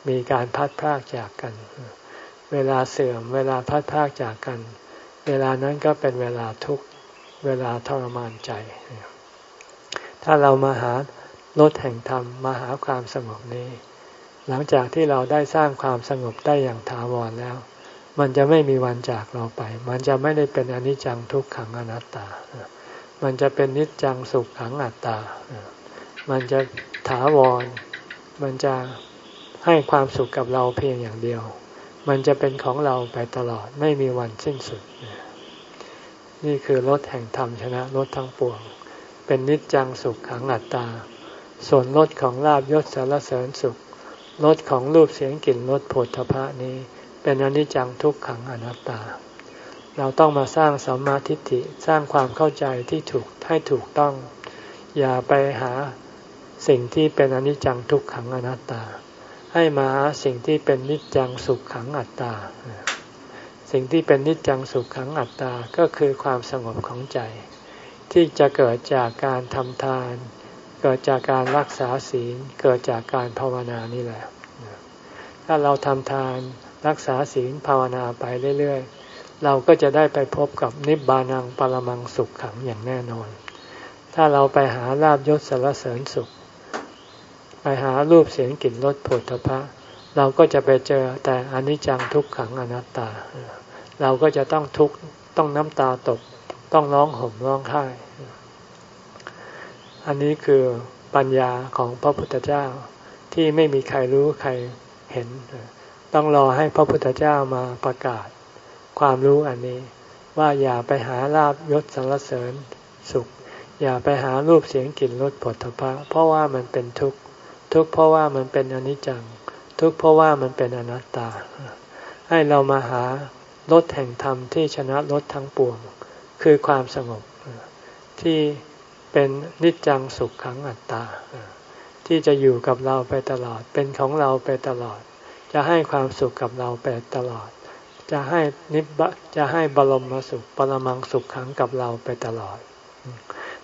มีการพัดพากจากกัน เวลาเสื่อมเวลาพัดพากจากกัน เวลานั้นก็เป็นเวลาทุกข์เวลาทรมานใจ ถ้าเรามาหารถแห่งธรรมมาหาความสงบนี้ หลังจากที่เราได้สร้างความสงบได้อย่างถาวรแล้ว มันจะไม่มีวันจากเราไป มันจะไม่ได้เป็นอนิจจังทุกขังอนัตตา มันจะเป็นนิจจังสุขขังอัตตา มันจะถาวร มันจะให้ความสุขกับเราเพียงอย่างเดียว มันจะเป็นของเราไปตลอดไม่มีวันสิ้นสุด นี่คือรถแห่งธรรมชนะรถทั้งปวง เป็นนิจจังสุขขังอัตตา ส่วนรถของลาบยศสารเสริญสุขรถของรูปเสียงกลิ่นรสผลทพะนี้ เป็นอนิจจังทุกขังอนัตตา เราต้องมาสร้างสัมมาทิฏฐิสร้างความเข้าใจที่ถูกให้ถูกต้อง อย่าไปหาสิ่งที่เป็นอนิจจังทุกขังอนัตตา ให้มาหาสิ่งที่เป็นนิจจังสุขขังอัตตา สิ่งที่เป็นนิจจังสุขขังอัตตา ก็คือความสงบของใจ ที่จะเกิดจากการทำทาน เกิดจากการรักษาศีล เกิดจากการภาวนานี่แหละ ถ้าเราทำทานรักษาศีลภาวนาไปเรื่อยๆ เราก็จะได้ไปพบกับนิบานังปรมังสุขขังอย่างแน่นอน ถ้าเราไปหาลาบยศสารเสริญสุข ไปหารูปเสียงกลิ่นรสผลทพะ เราก็จะไปเจอแต่อนิจจังทุกขังอนัตตา เราก็จะต้องทุกข์ต้องน้ำตาตกต้องร้องห่มร้องไห้ อันนี้คือปัญญาของพระพุทธเจ้าที่ไม่มีใครรู้ใครเห็น ต้องรอให้พระพุทธเจ้ามาประกาศ ความรู้อันนี้ ว่าอย่าไปหาลาบยศสรรเสริญสุข อย่าไปหารูปเสียงกลิ่นรสผลทพะเพราะว่ามันเป็นทุกข์ ทุกข์เพราะว่ามันเป็นอนิจจัง ทุกข์เพราะว่ามันเป็นอนัตตา ให้เรามาหารถแห่งธรรมที่ชนะรถทั้งปวง คือความสงบที่เป็นนิจจังสุขขังอัตตา ที่จะอยู่กับเราไปตลอด เป็นของเราไปตลอด จะให้ความสุขกับเราไปตลอด จะให้นิบจะให้บรมสุขปรมังสุขขังกับเราไปตลอด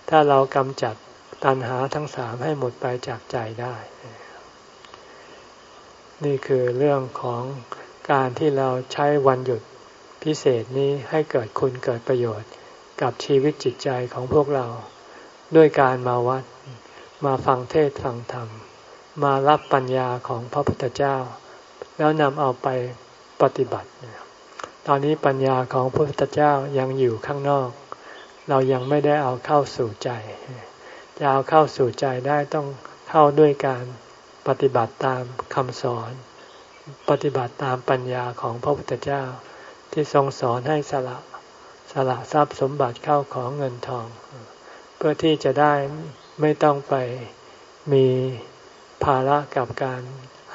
ถ้าเรากำจัด ตัณหาทั้งสามให้หมดไปจากใจได้ นี่คือเรื่องของการที่เราใช้วันหยุดพิเศษนี้ให้เกิดคุณเกิดประโยชน์กับชีวิตจิตใจของพวกเรา ด้วยการมาวัด มาฟังเทศฟังธรรม มารับปัญญาของพระพุทธเจ้า แล้วนำเอาไปปฏิบัติ ตอนนี้ปัญญาของพระพุทธเจ้ายังอยู่ข้างนอก เรายังไม่ได้เอาเข้าสู่ใจ จะเอาเข้าสู่ใจได้ต้องเข้าด้วยการปฏิบัติตามคำสอน ปฏิบัติตามปัญญาของพระพุทธเจ้า ที่ทรงสอนให้สละสละทรัพย์สมบัติเข้าของเงินทอง เพื่อที่จะได้ไม่ต้องไปมีภาระกับการ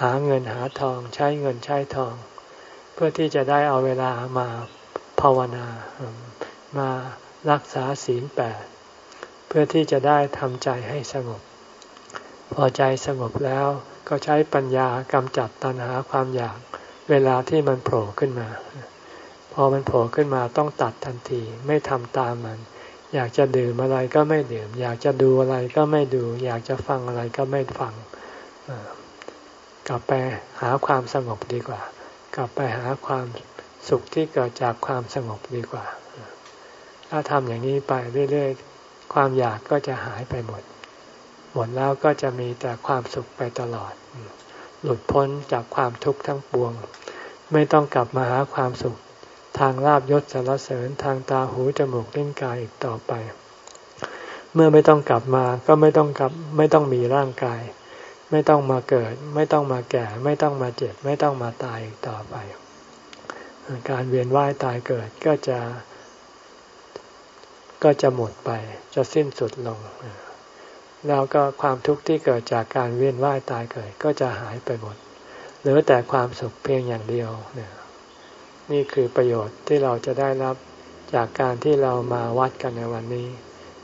หาเงินหาทองใช้เงินใช้ทอง เพื่อที่จะได้เอาเวลามาภาวนา มารักษาศีลแปด เพื่อที่จะได้ทำใจให้สงบ พอใจสงบแล้วก็ใช้ปัญญากำจัดตัณหาความอยากเวลาที่มันโผล่ขึ้นมา พอมันโผล่ขึ้นมาต้องตัดทันทีไม่ทำตามมัน อยากจะดื่มอะไรก็ไม่ดื่ม อยากจะดูอะไรก็ไม่ดู อยากจะฟังอะไรก็ไม่ฟังกลับไปหาความสงบดีกว่า กลับไปหาความสุขที่เกิดจากความสงบดีกว่า ถ้าทำอย่างนี้ไปเรื่อย ๆ ความอยากก็จะหายไปหมด หมดแล้วก็จะมีแต่ความสุขไปตลอด หลุดพ้นจากความทุกข์ทั้งปวง ไม่ต้องกลับมาหาความสุข ทางลาบยศสารเสริญทางตาหูจมูกลิ้นกายอีกต่อไป เมื่อไม่ต้องกลับมาก็ไม่ต้องกลับไม่ต้องมีร่างกาย ไม่ต้องมาเกิด ไม่ต้องมาแก่ ไม่ต้องมาเจ็บ ไม่ต้องมาตายอีกต่อไป การเวียนว่ายตายเกิดก็จะ ก็จะหมดไปจะสิ้นสุดลง แล้วก็ความทุกข์ที่เกิดจากการเวียนว่ายตายเกิดก็จะหายไปหมดเหลือแต่ความสุขเพียงอย่างเดียวนี่คือประโยชน์ที่เราจะได้รับจากการที่เรามาวัดกันในวันนี้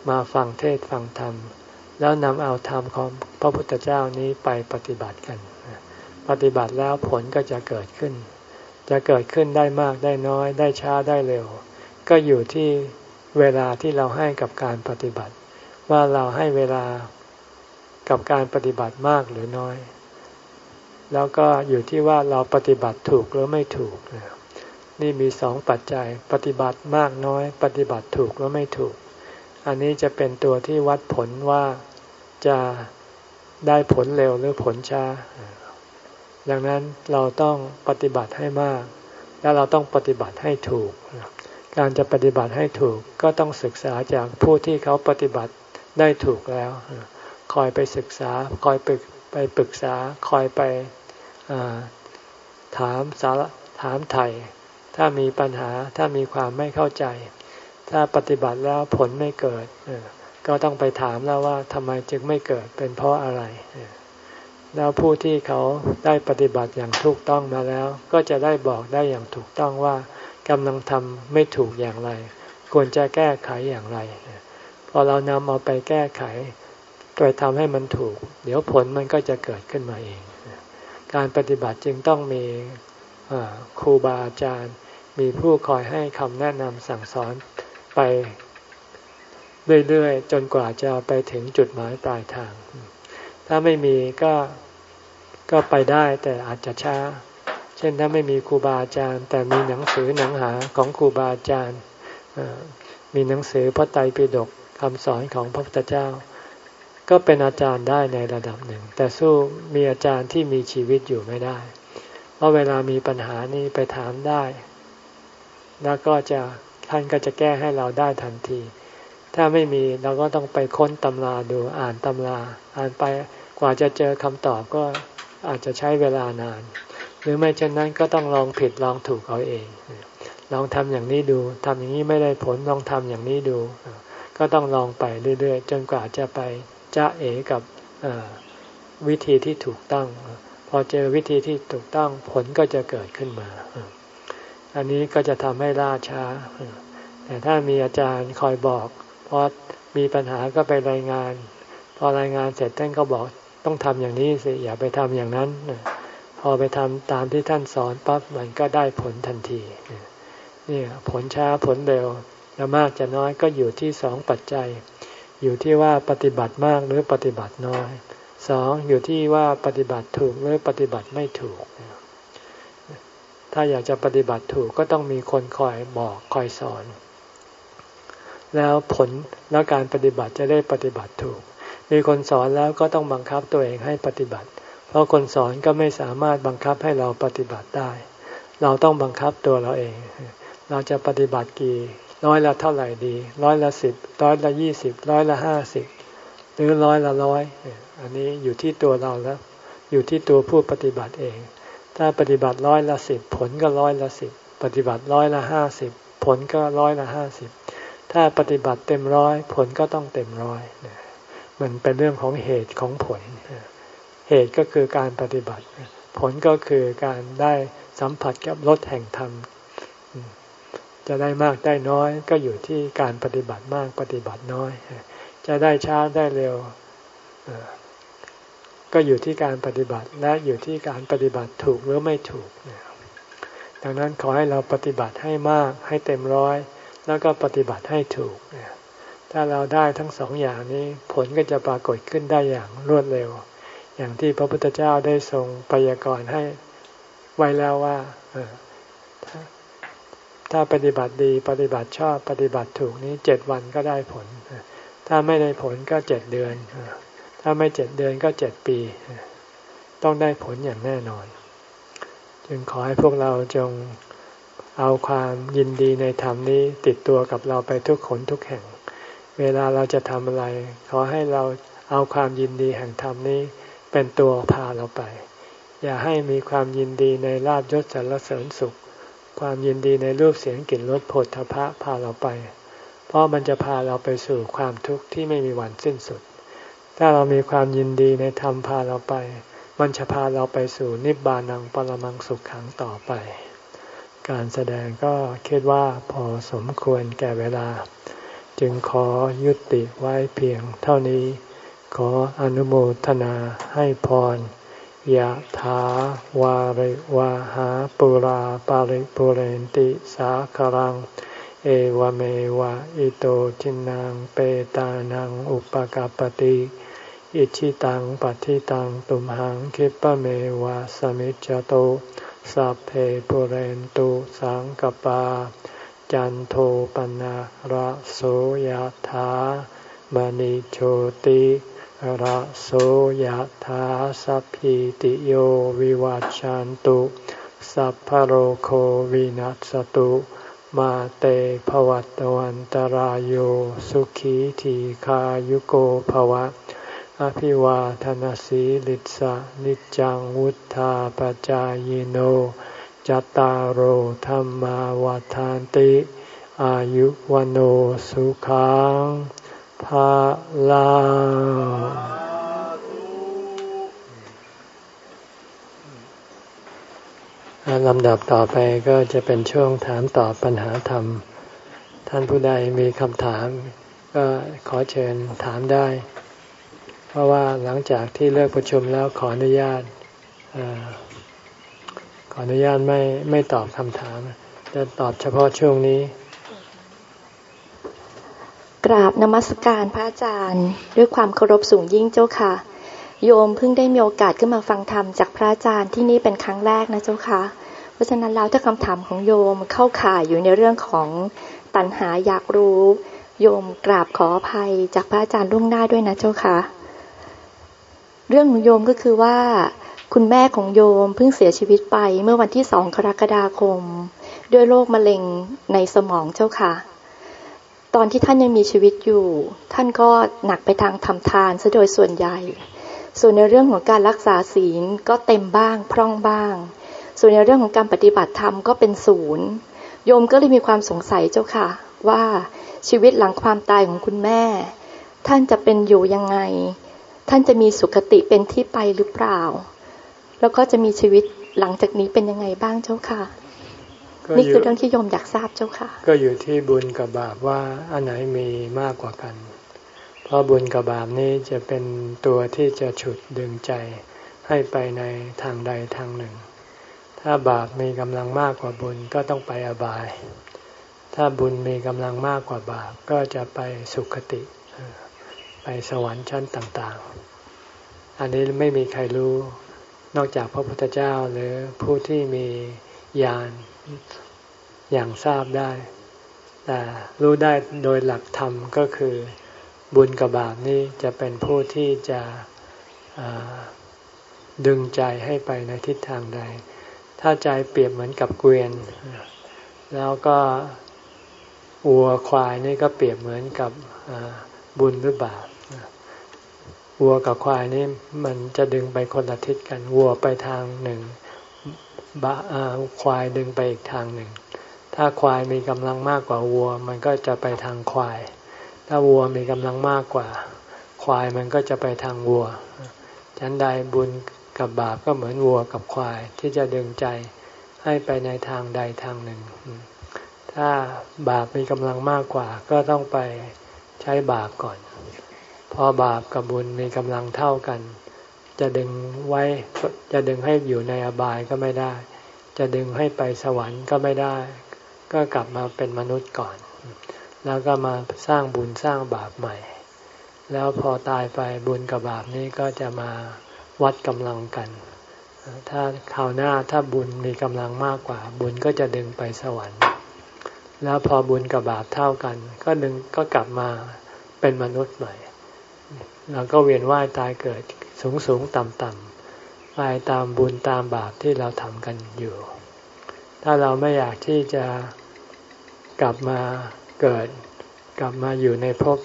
มาฟังเทศฟังธรรม แล้วนำเอาธรรมของพระพุทธเจ้านี้ไปปฏิบัติกัน ปฏิบัติแล้วผลก็จะเกิดขึ้น จะเกิดขึ้นได้มากได้น้อย ได้ช้าได้เร็ว ก็อยู่ที่ เวลาที่เราให้กับการปฏิบัติ ว่าเราให้เวลากับการปฏิบัติมากหรือน้อย แล้วก็อยู่ที่ว่าเราปฏิบัติถูกหรือไม่ถูก นี่มีสองปัจจัย ปฏิบัติมากน้อย ปฏิบัติถูกหรือไม่ถูก อันนี้จะเป็นตัวที่วัดผลว่าจะได้ผลเร็วหรือผลช้า ดังนั้นเราต้องปฏิบัติให้มาก และเราต้องปฏิบัติให้ถูก การจะปฏิบัติให้ถูกก็ต้องศึกษาจากผู้ที่เขาปฏิบัติได้ถูกแล้ว คอยไปศึกษา คอยไปไปปรึกษา คอยไปถามสารถามไถ่ถ้ามีปัญหาถ้ามีความไม่เข้าใจ ถ้าปฏิบัติแล้วผลไม่เกิด ก็ต้องไปถามแล้วว่าทำไมจึงไม่เกิดเป็นเพราะอะไร แล้วผู้ที่เขาได้ปฏิบัติอย่างถูกต้องมาแล้ว ก็จะได้บอกได้อย่างถูกต้องว่า กำลังทำไม่ถูกอย่างไร ควรจะแก้ไขอย่างไร พอเรานำเอาไปแก้ไขโดยทำให้มันถูก เดี๋ยวผลมันก็จะเกิดขึ้นมาเอง การปฏิบัติจึงต้องมีครูบาอาจารย์ มีผู้คอยให้คำแนะนำสั่งสอนไปเรื่อยๆ จนกว่าจะไปถึงจุดหมายปลายทาง ถ้าไม่มีก็ก็ไปได้แต่อาจจะช้า ช่นถ้าไม่มีครูบาอาจารย์ แต่มีหนังสือหนังหาของครูบาอาจารย์มีหนังสือพระไตรปิฎกคำสอนของพระพุทธเจ้า ก็เป็นอาจารย์ได้ในระดับหนึ่ง แต่สู้มีอาจารย์ที่มีชีวิตอยู่ไม่ได้ เพราะเวลามีปัญหานี้ไปถามได้ แล้วก็จะท่านก็จะแก้ให้เราได้ทันที ถ้าไม่มีเราก็ต้องไปค้นตำราดูอ่านตำรา อ่านไปกว่าจะเจอคำตอบก็อาจจะใช้เวลานาน หรือไม่เช่นนั้นก็ต้องลองผิดลองถูกเอาเอง ลองทำอย่างนี้ดูทำอย่างนี้ไม่ได้ผลลองทำอย่างนี้ดู ก็ต้องลองไปเรื่อยๆ จนกว่าจะไปจะเอกับวิธีที่ถูกต้อง พอเจอวิธีที่ถูกต้องผลก็จะเกิดขึ้นมา อันนี้ก็จะทำให้ล่าช้า แต่ถ้ามีอาจารย์คอยบอกพอมีปัญหาก็ไปรายงาน พอรายงานเสร็จท่านก็บอกต้องทำอย่างนี้สิอย่าไปทำอย่างนั้น พอไปทำตามที่ท่านสอนปั๊บมันก็ได้ผลทันทีนี่ผลช้าผลเร็วจะมากจะน้อยก็อยู่ที่สองปัจจัย อยู่ที่ว่าปฏิบัติมากหรือปฏิบัติน้อยสองอยู่ที่ว่าปฏิบัติถูกหรือปฏิบัติไม่ถูก ถ้าอยากจะปฏิบัติถูกก็ต้องมีคนคอยบอกคอยสอน แล้วผลแล้วการปฏิบัติจะได้ปฏิบัติถูก มีคนสอนแล้วก็ต้องบังคับตัวเองให้ปฏิบัติ เพราะคนสอนก็ไม่สามารถบังคับให้เราปฏิบัติได้ เราต้องบังคับตัวเราเอง เราจะปฏิบัติกี่ ร้อยละเท่าไหร่ดี ร้อยละสิบร้อยละยี่สิบร้อยละห้าสิบหรือร้อยละร้อยอันนี้อยู่ที่ตัวเราแล้ว อยู่ที่ตัวผู้ปฏิบัติเอง ถ้าปฏิบัติร้อยละสิบผลก็ร้อยละสิบปฏิบัติร้อยละห้าสิบผลก็ร้อยละห้าสิบถ้าปฏิบัติเต็มร้อยผลก็ต้องเต็มร้อยมันเป็นเรื่องของเหตุของผล เหตุก็คือการปฏิบัติ ผลก็คือการได้สัมผัสกับรสแห่งธรรม จะได้มากได้น้อยก็อยู่ที่การปฏิบัติมากปฏิบัติน้อย จะได้ช้าได้เร็ว ก็อยู่ที่การปฏิบัติและอยู่ที่การปฏิบัติถูกหรือไม่ถูก ดังนั้นขอให้เราปฏิบัติให้มากให้เต็มร้อย แล้วก็ปฏิบัติให้ถูก ถ้าเราได้ทั้งสองอย่างนี้ผลก็จะปรากฏขึ้นได้อย่างรวดเร็ว อย่างที่พระพุทธเจ้าได้ทรงปยากรณ์ให้ไว้แล้วว่าถ้าถ้าปฏิบัติดีปฏิบัติชอบปฏิบัติถูกนี้เจ็ดวันก็ได้ผล ถ้าไม่ได้ผลก็เจ็ดเดือน ถ้าไม่เจ็ดเดือนก็เจ็ดปี ต้องได้ผลอย่างแน่นอน จึงขอให้พวกเราจงเอาความยินดีในธรรมนี้ติดตัวกับเราไปทุกขนทุกแห่ง เวลาเราจะทำอะไร ขอให้เราเอาความยินดีแห่งธรรมนี้ เป็นตัวพาเราไป อย่าให้มีความยินดีในลาบยศสรรเสริญสุข ความยินดีในรูปเสียงกลิ่นรสผลทพะพาเราไป เพราะมันจะพาเราไปสู่ความทุกข์ที่ไม่มีวันสิ้นสุด ถ้าเรามีความยินดีในธรรมพาเราไป มันจะพาเราไปสู่นิบานังปรมังสุขขังต่อไป การแสดงก็คิดว่าพอสมควรแก่เวลา จึงขอยุติไว้เพียงเท่านี้ ขออนุโมทนาให้พรยะถาวาริวาหาปุราปาริปุเรนติสาครัง เอวเมวะอิโตจินังเปตานังอุปกาปติอิชิตังปฏิตังตุมหังคิปะเมวะสมิจจโตสัพเพปุเรนตุสังกปา จันโทปนะระโสยธามณิโชติ ระโสยธาสัพพิติโยวิวัจจันตุ สัพพโรโควินัสตุ มาเตภวัตวันตารโยสุขีทีขายุโกภวะ อภิวาทนสีลิสะนิจังวุธาปจายโนจตารโหธรรมาวาทานติ อายุวโนสุขัง ภาลาลำดับต่อไปก็จะเป็นช่วงถามตอบปัญหาธรรม ท่านผู้ใดมีคำถาม ก็ขอเชิญถามได้ เพราะว่าหลังจากที่เลิกประชุมแล้วขออนุญาตขออนุญาตไม่ไม่ตอบคำถาม จะตอบเฉพาะช่วงนี้ กราบนมัสการพระอาจารย์ ด้วยความเคารพสูงยิ่งเจ้าค่ะ โยมเพิ่งได้มีโอกาสขึ้นมาฟังธรรมจากพระอาจารย์ที่นี่เป็นครั้งแรกนะเจ้าค่ะ เพราะฉะนั้นแล้วถ้าคำถามของโยมเข้าข่ายอยู่ในเรื่องของตัณหาอยากรู้ โยมกราบขออภัยจากพระอาจารย์ล่วงหน้าด้วยนะเจ้าค่ะ เรื่องของโยมก็คือว่า คุณแม่ของโยมเพิ่งเสียชีวิตไปเมื่อวันที่สองกรกฎาคม ด้วยโรคมะเร็งในสมองเจ้าค่ะ ตอนที่ท่านยังมีชีวิตอยู่ ท่านก็หนักไปทางทำทานซะโดยส่วนใหญ่ ส่วนในเรื่องของการรักษาศีลก็เต็มบ้าง พร่องบ้าง ส่วนในเรื่องของการปฏิบัติธรรมก็เป็นศูนย์ โยมก็เลยมีความสงสัยเจ้าค่ะ ว่าชีวิตหลังความตายของคุณแม่ ท่านจะเป็นอยู่ยังไง ท่านจะมีสุขติเป็นที่ไปหรือเปล่า แล้วก็จะมีชีวิตหลังจากนี้เป็นยังไงบ้างเจ้าค่ะ นี่คือเรื่องที่โยมอยากทราบเจ้าค่ะ ก็อยู่ที่บุญกับบาปว่าอันไหนมีมากกว่ากัน เพราะบุญกับบาปนี้จะเป็นตัวที่จะฉุดดึงใจให้ไปในทางใดทางหนึ่ง ถ้าบาปมีกำลังมากกว่าบุญก็ต้องไปอบาย ถ้าบุญมีกำลังมากกว่าบาปก็จะไปสุคติ ไปสวรรค์ชั้นต่างๆ อันนี้ไม่มีใครรู้นอกจากพระพุทธเจ้าหรือผู้ที่มีญาณ อย่างทราบได้ แต่รู้ได้โดยหลักธรรมก็คือบุญกับบาปนี่จะเป็นผู้ที่จะดึงใจให้ไปในทิศทางใด ถ้าใจเปรียบเหมือนกับเกวียน แล้วก็วัวควายนี่ก็เปรียบเหมือนกับบุญหรือบาปวัวกับควายนี่มันจะดึงไปคนละทิศกันวัวไปทางหนึ่ง บาควายดึงไปอีกทางหนึ่ง ถ้าควายมีกำลังมากกว่าวัว มันก็จะไปทางควาย ถ้าวัวมีกำลังมากกว่า ควายมันก็จะไปทางวัว ฉันใดบุญกับบาปก็เหมือนวัวกับควายที่จะดึงใจให้ไปในทางใดทางหนึ่ง ถ้าบาปมีกำลังมากกว่า ก็ต้องไปใช้บาปก่อน พอบาปกับบุญมีกำลังเท่ากัน จะดึงไว้จะดึงให้อยู่ในอบายก็ไม่ได้ จะดึงให้ไปสวรรค์ก็ไม่ได้ ก็กลับมาเป็นมนุษย์ก่อน แล้วก็มาสร้างบุญสร้างบาปใหม่ แล้วพอตายไปบุญกับบาปนี้ก็จะมาวัดกำลังกัน ถ้าคราวหน้าถ้าบุญมีกำลังมากกว่า บุญก็จะดึงไปสวรรค์ แล้วพอบุญกับบาปเท่ากัน ก็ดึงก็กลับมาเป็นมนุษย์ใหม่แล้วก็เวียนว่ายตายเกิด สูงสูงต่ำต่ำไปตามบุญตามบาปที่เราทำกันอยู่ ถ้าเราไม่อยากที่จะกลับมาเกิด กลับมาอยู่ในภพ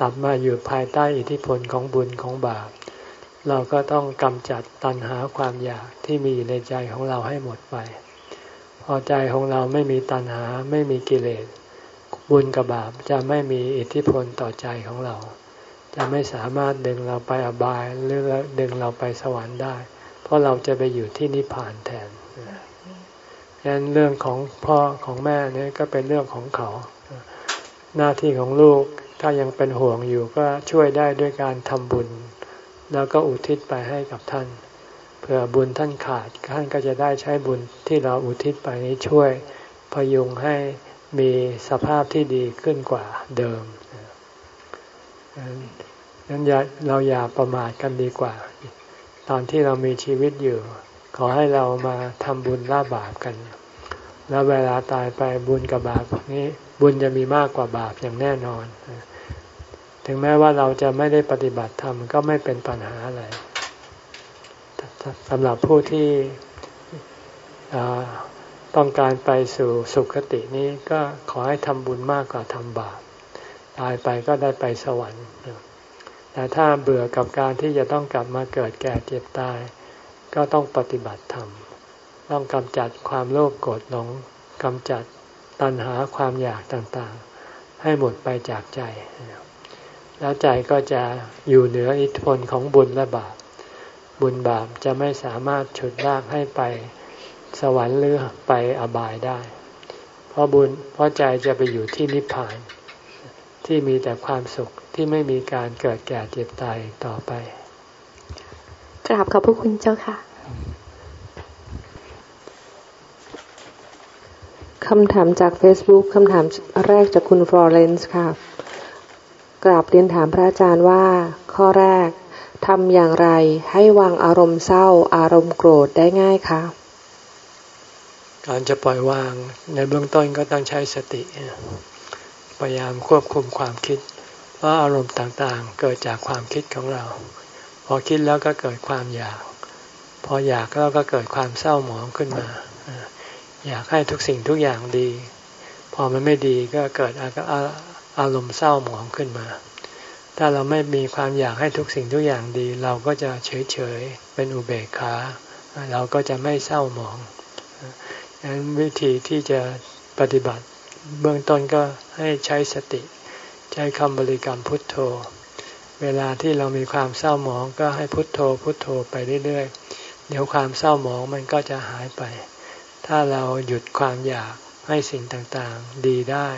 กลับมาอยู่ภายใต้อิทธิพลของบุญของบาป เราก็ต้องกำจัดตัณหาความอยากที่มีในใจของเราให้หมดไป พอใจของเราไม่มีตัณหาไม่มีกิเลส บุญกับบาปจะไม่มีอิทธิพลต่อใจของเรา จะไม่สามารถดึงเราไปอบายหรือดึงเราไปสวรรค์ได้ เพราะเราจะไปอยู่ที่นิพพานแทนฉะนั้นเรื่องของพ่อของแม่นี่ก็เป็นเรื่องของเขา หน้าที่ของลูกถ้ายังเป็นห่วงอยู่ก็ช่วยได้ด้วยการทำบุญ แล้วก็อุทิศไปให้กับท่านเผื่อบุญท่านขาดท่านก็จะได้ใช้บุญที่เราอุทิศไปนี้ช่วยพยุงให้มีสภาพที่ดีขึ้นกว่าเดิม นั้นเราอย่าประมาทกันดีกว่า ตอนที่เรามีชีวิตอยู่ ขอให้เรามาทำบุญละบาปกัน แล้วเวลาตายไปบุญกับบาปนี้ บุญจะมีมากกว่าบาปอย่างแน่นอน ถึงแม้ว่าเราจะไม่ได้ปฏิบัติธรรมก็ไม่เป็นปัญหาอะไรสำหรับผู้ที่ต้องการไปสู่สุคตินี้ก็ขอให้ทำบุญมากกว่าทำบาป ตายไปก็ได้ไปสวรรค์ แต่ถ้าเบื่อกับการที่จะต้องกลับมาเกิดแก่เจ็บตาย ก็ต้องปฏิบัติธรรม ต้องกำจัดความโลภโกรธหลงกำจัดตัณหาความอยากต่างๆ ให้หมดไปจากใจ แล้วใจก็จะอยู่เหนืออิทธิพลของบุญและบาป บุญบาปจะไม่สามารถฉุดลากให้ไปสวรรค์หรือไปอบายได้ เพราะบุญเพราะใจจะไปอยู่ที่นิพพานที่มีแต่ความสุข ที่ไม่มีการเกิดแก่เจ็บตายต่อไป กราบขอบพระคุณเจ้าค่ะ คำถามจาก Facebook คำถามแรกจากคุณฟลอเรนซ์ค่ะ กราบเรียนถามพระอาจารย์ว่า ข้อแรกทำอย่างไรให้วางอารมณ์เศร้าอารมณ์โกรธได้ง่ายคะการจะปล่อยวางในเบื้องต้นก็ต้องใช้สติ พยายามควบคุมความคิด เพราะอารมณ์ต่างๆ เกิดจากความคิดของเรา พอคิดแล้วก็เกิดความอยาก พออยากแล้วก็เกิดความเศร้าหมองขึ้นมา อยากให้ทุกสิ่งทุกอย่างดี พอมันไม่ดีก็เกิดอารมณ์เศร้าหมองขึ้นมา ถ้าเราไม่มีความอยากให้ทุกสิ่งทุกอย่างดี เราก็จะเฉยๆ เป็นอุเบกขา เราก็จะไม่เศร้าหมองดังนั้นวิธีที่จะปฏิบัติเบื้องต้นก็ให้ใช้สติ ช้คำบริกรรมพุทโธ เวลาที่เรามีความเศร้าหมองก็ให้พุทโธพุทโธไปเรื่อยๆ เดี๋ยวความเศร้าหมองมันก็จะหายไป ถ้าเราหยุดความอยากให้สิ่งต่างๆดีได้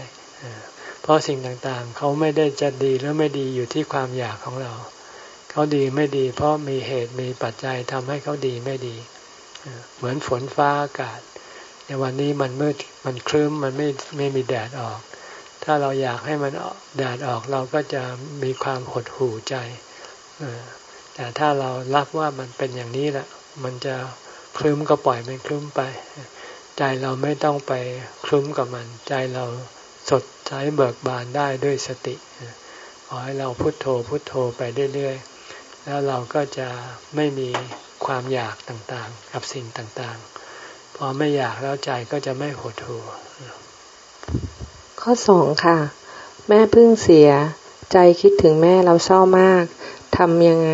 เพราะสิ่งต่างๆ เขาไม่ได้จะดีหรือไม่ดีอยู่ที่ความอยากของเรา เขาดีไม่ดี เพราะมีเหตุมีปัจจัยทำให้เขาดีไม่ดี เหมือนฝนฟ้าอากาศ ในวันนี้มันมืดมันครึ้มมันไม่ไม่มีแดดออก ถ้าเราอยากให้มันแดดออกเราก็จะมีความหดหู่ใจแต่ถ้าเรารับว่ามันเป็นอย่างนี้แหละ มันจะคลึ้มก็ปล่อยมันคลึ้มไป ใจเราไม่ต้องไปคลึ้มกับมัน ใจเราสดใสเบิกบานได้ด้วยสติขอให้เราพุโทโธพุโทโธไปเรื่อยๆแล้วเราก็จะไม่มีความอยากต่างๆ กับสิ่งต่างๆ พอไม่อยากแล้วใจก็จะไม่หดหู่ ข้อสองค่ะ แม่เพิ่งเสีย ใจคิดถึงแม่เราเศร้ามากทำยังไง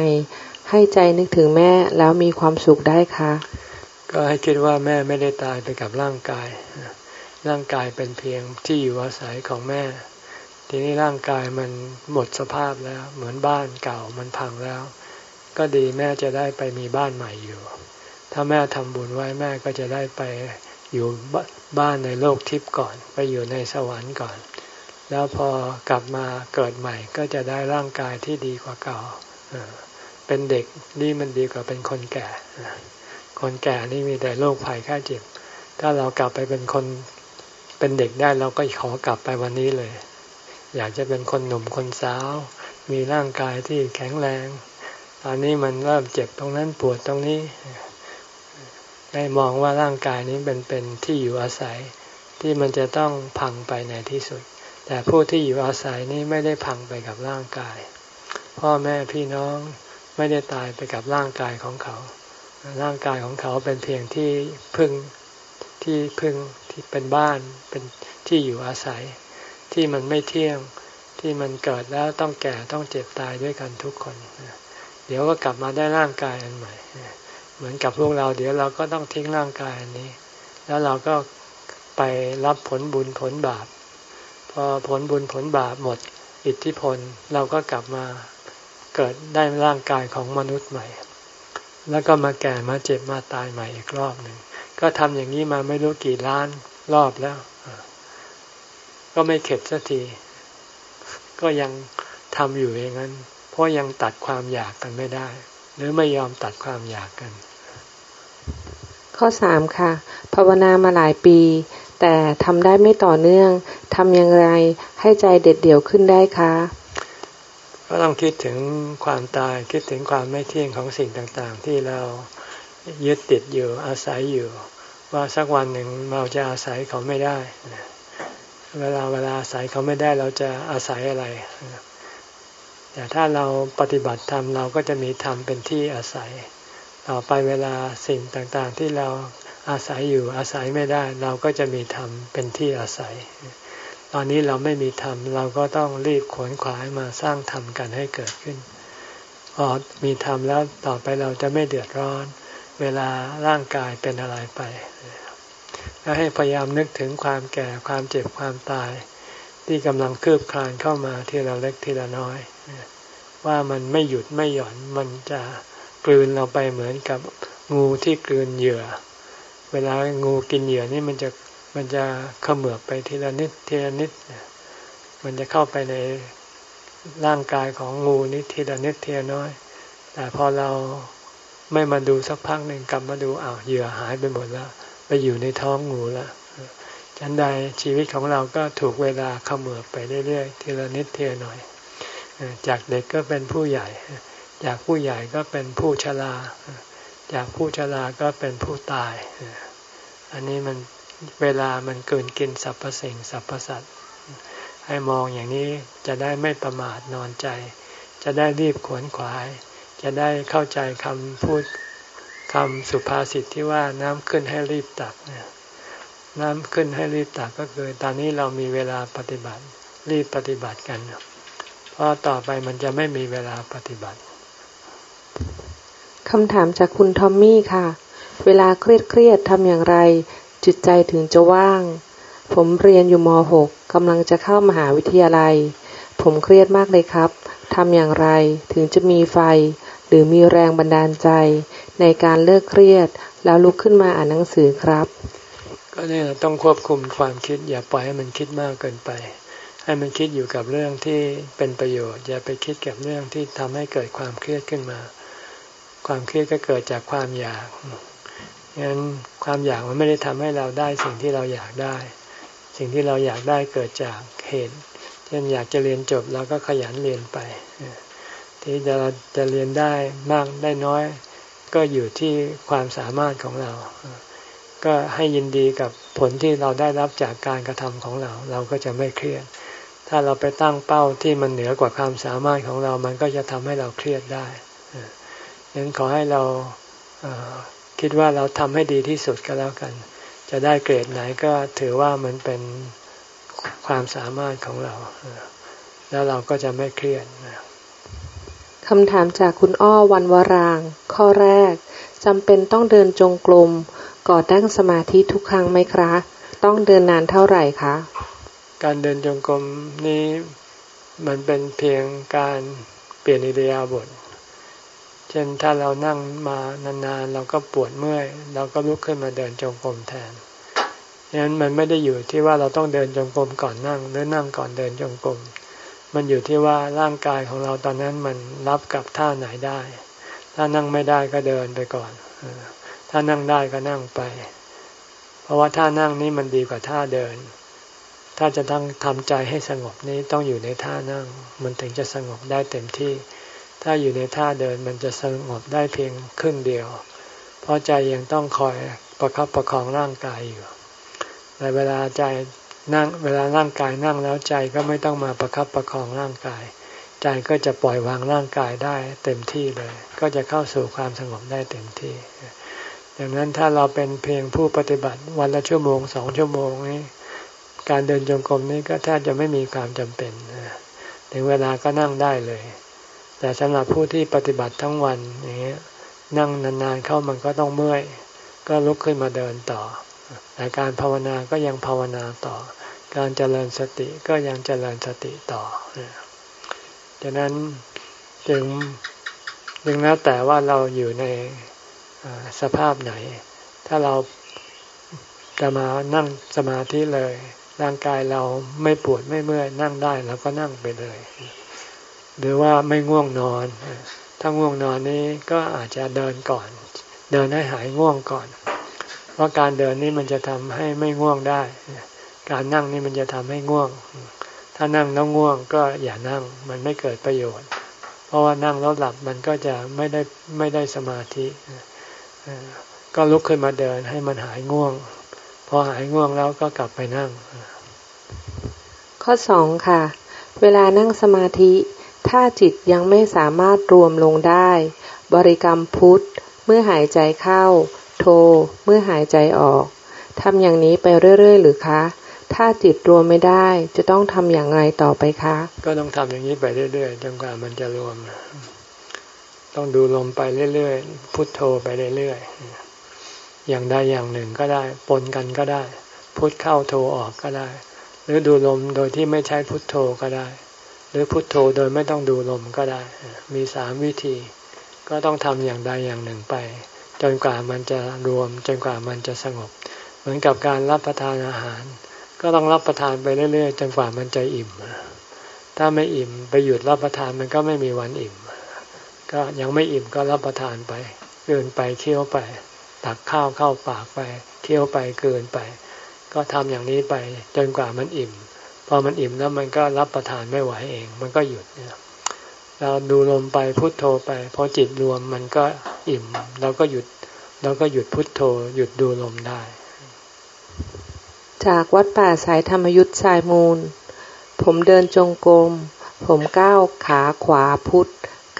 ให้ใจนึกถึงแม่แล้วมีความสุขได้คะก็ให้คิดว่าแม่ไม่ได้ตายไปกับร่างกาย ร่างกายเป็นเพียงที่อยู่อาศัยของแม่ ทีนี้ร่างกายมันหมดสภาพแล้ว เหมือนบ้านเก่ามันพังแล้ว ก็ดีแม่จะได้ไปมีบ้านใหม่อยู่ ถ้าแม่ทำบุญไว้แม่ก็จะได้ไป อยู่บ้านในโลกทิพย์ก่อน ไปอยู่ในสวรรค์ก่อน แล้วพอกลับมาเกิดใหม่ก็จะได้ร่างกายที่ดีกว่าเก่าเป็นเด็กนี่มันดีกว่าเป็นคนแก่ คนแก่นี่มีแต่โรคภัยแค่เจ็บ ถ้าเรากลับไปเป็นคนเป็นเด็กได้เราก็ขอกลับไปวันนี้เลย อยากจะเป็นคนหนุ่มคนสาว มีร่างกายที่แข็งแรง ตอนนี้มันเริ่มเจ็บตรงนั้นปวดตรงนี้ ให้มองว่าร่างกายนี้เป็นเป็นที่อยู่อาศัยที่มันจะต้องพังไปในที่สุด แต่ผู้ที่อยู่อาศัยนี้ไม่ได้พังไปกับร่างกาย พ่อแม่พี่น้องไม่ได้ตายไปกับร่างกายของเขา ร่างกายของเขาเป็นเพียงที่พึ่งที่พึ่งที่เป็นบ้านเป็นที่อยู่อาศัย ที่มันไม่เที่ยงที่มันเกิดแล้วต้องแก่ต้องเจ็บตายด้วยกันทุกคน เดี๋ยวก็กลับมาได้ร่างกายอันใหม่ เหมือนกับพวกเราเดี๋ยวเราก็ต้องทิ้งร่างกายอันนี้ แล้วเราก็ไปรับผลบุญผลบาป พอผลบุญผลบาปหมดอิทธิพลเราก็กลับมาเกิดได้ร่างกายของมนุษย์ใหม่ แล้วก็มาแก่มาเจ็บมาตายใหม่อีกรอบหนึ่งก็ทำอย่างนี้มาไม่รู้กี่ล้านรอบแล้ว ก็ไม่เข็ดสักที ก็ยังทำอยู่อย่างนั้น เพราะยังตัดความอยากกันไม่ได้ หรือไม่ยอมตัดความอยากกัน ข้อสามค่ะ ภาวนามาหลายปี แต่ทำได้ไม่ต่อเนื่องทำอย่างไรให้ใจเด็ดเดี่ยวขึ้นได้คะก็ก็ต้องคิดถึงความตายคิดถึงความไม่เที่ยงของสิ่งต่างๆ ที่เรายึดติดอยู่อาศัยอยู่ ว่าสักวันหนึ่งเราจะอาศัยเขาไม่ได้ เวลาเวลาอาศัยเขาไม่ได้เราจะอาศัยอะไร แต่ถ้าเราปฏิบัติธรรมเราก็จะมีธรรมเป็นที่อาศัย ต่อไปเวลาสิ่งต่างๆที่เราอาศัยอยู่อาศัยไม่ได้ เราก็จะมีธรรมเป็นที่อาศัย ตอนนี้เราไม่มีธรรมเราก็ต้องรีบขวนขวายมาสร้างธรรมกันให้เกิดขึ้นพอมีธรรมแล้วต่อไปเราจะไม่เดือดร้อน เวลาร่างกายเป็นอะไรไปแล้วให้พยายามนึกถึงความแก่ความเจ็บความตาย ที่กำลังคืบคลานเข้ามาทีละเล็กทีละน้อย ว่ามันไม่หยุดไม่หย่อนมันจะกลืนเราไปเหมือนกับงูที่กลืนเหยื่อ เวลางูกินเหยื่อนี่มันจะมันจะเขมือบไปทีละนิดทีละนิด มันจะเข้าไปในร่างกายของงูนี่ทีละนิดทีละน้อย แต่พอเราไม่มาดูสักพักหนึ่งกลับมาดูอ้าวเหยื่อหายไปหมดแล้ว ไปอยู่ในท้องงูแล้วฉันใดชีวิตของเราก็ถูกเวลาเขมือบไปเรื่อยๆทีละนิดทีละหน่อย จากเด็กก็เป็นผู้ใหญ่ จากผู้ใหญ่ก็เป็นผู้ชรา จากผู้ชราก็เป็นผู้ตาย อันนี้มันเวลามันเกินกินสรรพสิ่งสรรพสัตว์ให้มองอย่างนี้จะได้ไม่ประมาทนอนใจ จะได้รีบขวนขวาย จะได้เข้าใจคำพูดคำสุภาษิตที่ว่าน้ำขึ้นให้รีบตักน้ำขึ้นให้รีบตักก็คือ ตอนนี้เรามีเวลาปฏิบัติรีบปฏิบัติกัน เพราะต่อไปมันจะไม่มีเวลาปฏิบัติคำถามจากคุณทอมมี่ค่ะ เวลาเครียดเครียดทำอย่างไร จิตใจถึงจะว่าง ผมเรียนอยู่ม .6 กำลังจะเข้ามหาวิทยาลัย ผมเครียดมากเลยครับทำอย่างไรถึงจะมีไฟ หรือมีแรงบันดาลใจ ในการเลิกเครียด แล้วลุกขึ้นมาอ่านหนังสือครับ ก็เนี่ยต้องควบคุมความคิดอย่าปล่อยให้มันคิดมากเกินไป ให้มันคิดอยู่กับเรื่องที่เป็นประโยชน์ อย่าไปคิดกับเรื่องที่ทำให้เกิดความเครียดขึ้นมา ความเครียดก็เกิดจากความอยากงั้นความอยากมันไม่ได้ทำให้เราได้สิ่งที่เราอยากได้ สิ่งที่เราอยากได้เกิดจากเหตุเช่นอยากจะเรียนจบเราก็ขยันเรียนไป ที่จะจะเรียนได้มากได้น้อย ก็อยู่ที่ความสามารถของเรา ก็ให้ยินดีกับผลที่เราได้รับจากการกระทำของเรา เราก็จะไม่เครียด ถ้าเราไปตั้งเป้าที่มันเหนือกว่าความสามารถของเรา มันก็จะทำให้เราเครียดได้ดังนั้นขอให้เราคิดว่าเราทำให้ดีที่สุดก็แล้วกัน จะได้เกรดไหนก็ถือว่ามันเป็นความสามารถของเรา แล้วเราก็จะไม่เครียดคำถามจากคุณอ้อวันวราง ข้อแรกจำเป็นต้องเดินจงกรมก่อตั้งสมาธิทุกครั้งไหมคะ ต้องเดินนานเท่าไหร่คะ การเดินจงกรมนี้มันเป็นเพียงการเปลี่ยนอิริยาบถเช่นถ้าเรานั่งมานานๆเราก็ปวดเมื่อยเราก็ลุกขึ้นมาเดินจงกรมแทนดังนั้นมันไม่ได้อยู่ที่ว่าเราต้องเดินจงกรมก่อนนั่งหรือนั่งก่อนเดินจงกรมมันอยู่ที่ว่าร่างกายของเราตอนนั้นมันรับกับท่าไหนได้ ถ้านั่งไม่ได้ก็เดินไปก่อน ถ้านั่งได้ก็นั่งไป เพราะว่าท่านั่งนี้มันดีกว่าท่าเดิน ถ้าจะต้องทำใจให้สงบนี้ต้องอยู่ในท่านั่ง มันถึงจะสงบได้เต็มที่ ถ้าอยู่ในท่าเดินมันจะสงบได้เพียงครึ่งเดียว เพราะใจยังต้องคอยประคับประคองร่างกายอยู่แต่เวลาใจนั่งเวลาร่างกายนั่งแล้วใจก็ไม่ต้องมาประคับประคองร่างกาย ใจก็จะปล่อยวางร่างกายได้เต็มที่เลย ก็จะเข้าสู่ความสงบได้เต็มที่ดังนั้นถ้าเราเป็นเพียงผู้ปฏิบัติวันละชั่วโมงสองชั่วโมงนี้ การเดินจงกรมนี้ก็แทบจะไม่มีความจำเป็นถึงเวลาก็นั่งได้เลย แต่สำหรับผู้ที่ปฏิบัติทั้งวันอย่างเงี้ยนั่งนานๆเข้ามันก็ต้องเมื่อย ก็ลุกขึ้นมาเดินต่อ แต่การภาวนาก็ยังภาวนาต่อ การเจริญสติก็ยังเจริญสติต่อดังนั้นจึงจึงแล้วแต่ว่าเราอยู่ในสภาพไหน ถ้าเราจะมานั่งสมาธิเลย ร่างกายเราไม่ปวดไม่เมื่อยนั่งได้เราก็นั่งไปเลย หรือว่าไม่ง่วงนอน ถ้าง่วงนอนนี้ก็อาจจะเดินก่อน เดินให้หายง่วงก่อน เพราะการเดินนี้มันจะทำให้ไม่ง่วงได้ การนั่งนี่มันจะทำให้ง่วง ถ้านั่งแล้วง่วงก็อย่านั่งมันไม่เกิดประโยชน์ เพราะว่านั่งแล้วหลับมันก็จะไม่ได้ไม่ได้สมาธิ ก็ลุกขึ้นมาเดินให้มันหายง่วง อหายง่วงแล้วก็กลับไปนั่ง ข้อสองค่ะ เวลานั่งสมาธิ ถ้าจิตยังไม่สามารถรวมลงได้ บริกรรมพุทธเมื่อหายใจเข้า โทเมื่อหายใจออกทำอย่างนี้ไปเรื่อย ๆ หรือคะ ถ้าจิตรวมไม่ได้จะต้องทำอย่างไรต่อไปคะ ก็ต้องทำอย่างนี้ไปเรื่อย ๆ จนกว่ามันจะรวม ต้องดูลมไปเรื่อย ๆ พุทโธไปเรื่อย ๆ อย่างใดอย่างหนึ่งก็ได้ ปนกันก็ได้ พุทเข้าโทออกก็ได้ หรือดูลมโดยที่ไม่ใช้พุทโธก็ได้ หรือพุทโธโดยไม่ต้องดูลมก็ได้ มีสามวิธี ก็ต้องทำอย่างใดอย่างหนึ่งไป จนกว่ามันจะรวม จนกว่ามันจะสงบ เหมือนกับการรับประทานอาหาร ก็ต้องรับประทานไปเรื่อยๆ จนกว่ามันจะอิ่ม ถ้าไม่อิ่มไปหยุดรับประทานมันก็ไม่มีวันอิ่ม ก็ยังไม่อิ่มก็รับประทานไปเกินไปเคี้ยวไป ตักข้าวเข้าปากไปเคี้ยวไปเกินไป ก็ทำอย่างนี้ไปจนกว่ามันอิ่ม พอมันอิ่มแล้วมันก็รับประทานไม่ไหวเอง มันก็หยุดเราดูลมไปพุโทโธไปพอจิตรวมมันก็อิ่ม เราก็หยุดเราก็หยุดพุดโทโธ หยุดดูลมได้ จากวัดป่าสายธรรมยุทธ์สายมูล ผมเดินจงกรมผมก้าวขาขวาพุทธ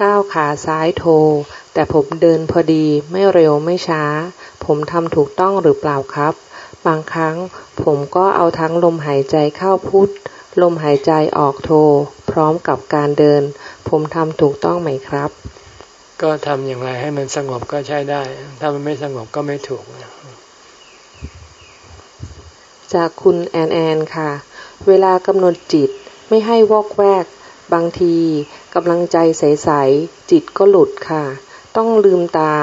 ก้าวขาซ้ายโท แต่ผมเดินพอดีไม่เร็วไม่ช้า ผมทำถูกต้องหรือเปล่าครับ บางครั้งผมก็เอาทั้งลมหายใจเข้าพุทธลมหายใจออกโท พร้อมกับการเดิน ผมทำถูกต้องไหมครับ ก็ทำอย่างไรให้มันสงบก็ใช้ได้ ถ้ามันไม่สงบก็ไม่ถูก จากคุณแอนแอนค่ะ เวลากำหนดจิตไม่ให้วอกแวก บางทีกำลังใจใส ๆ จิตก็หลุดค่ะ ต้องลืมตา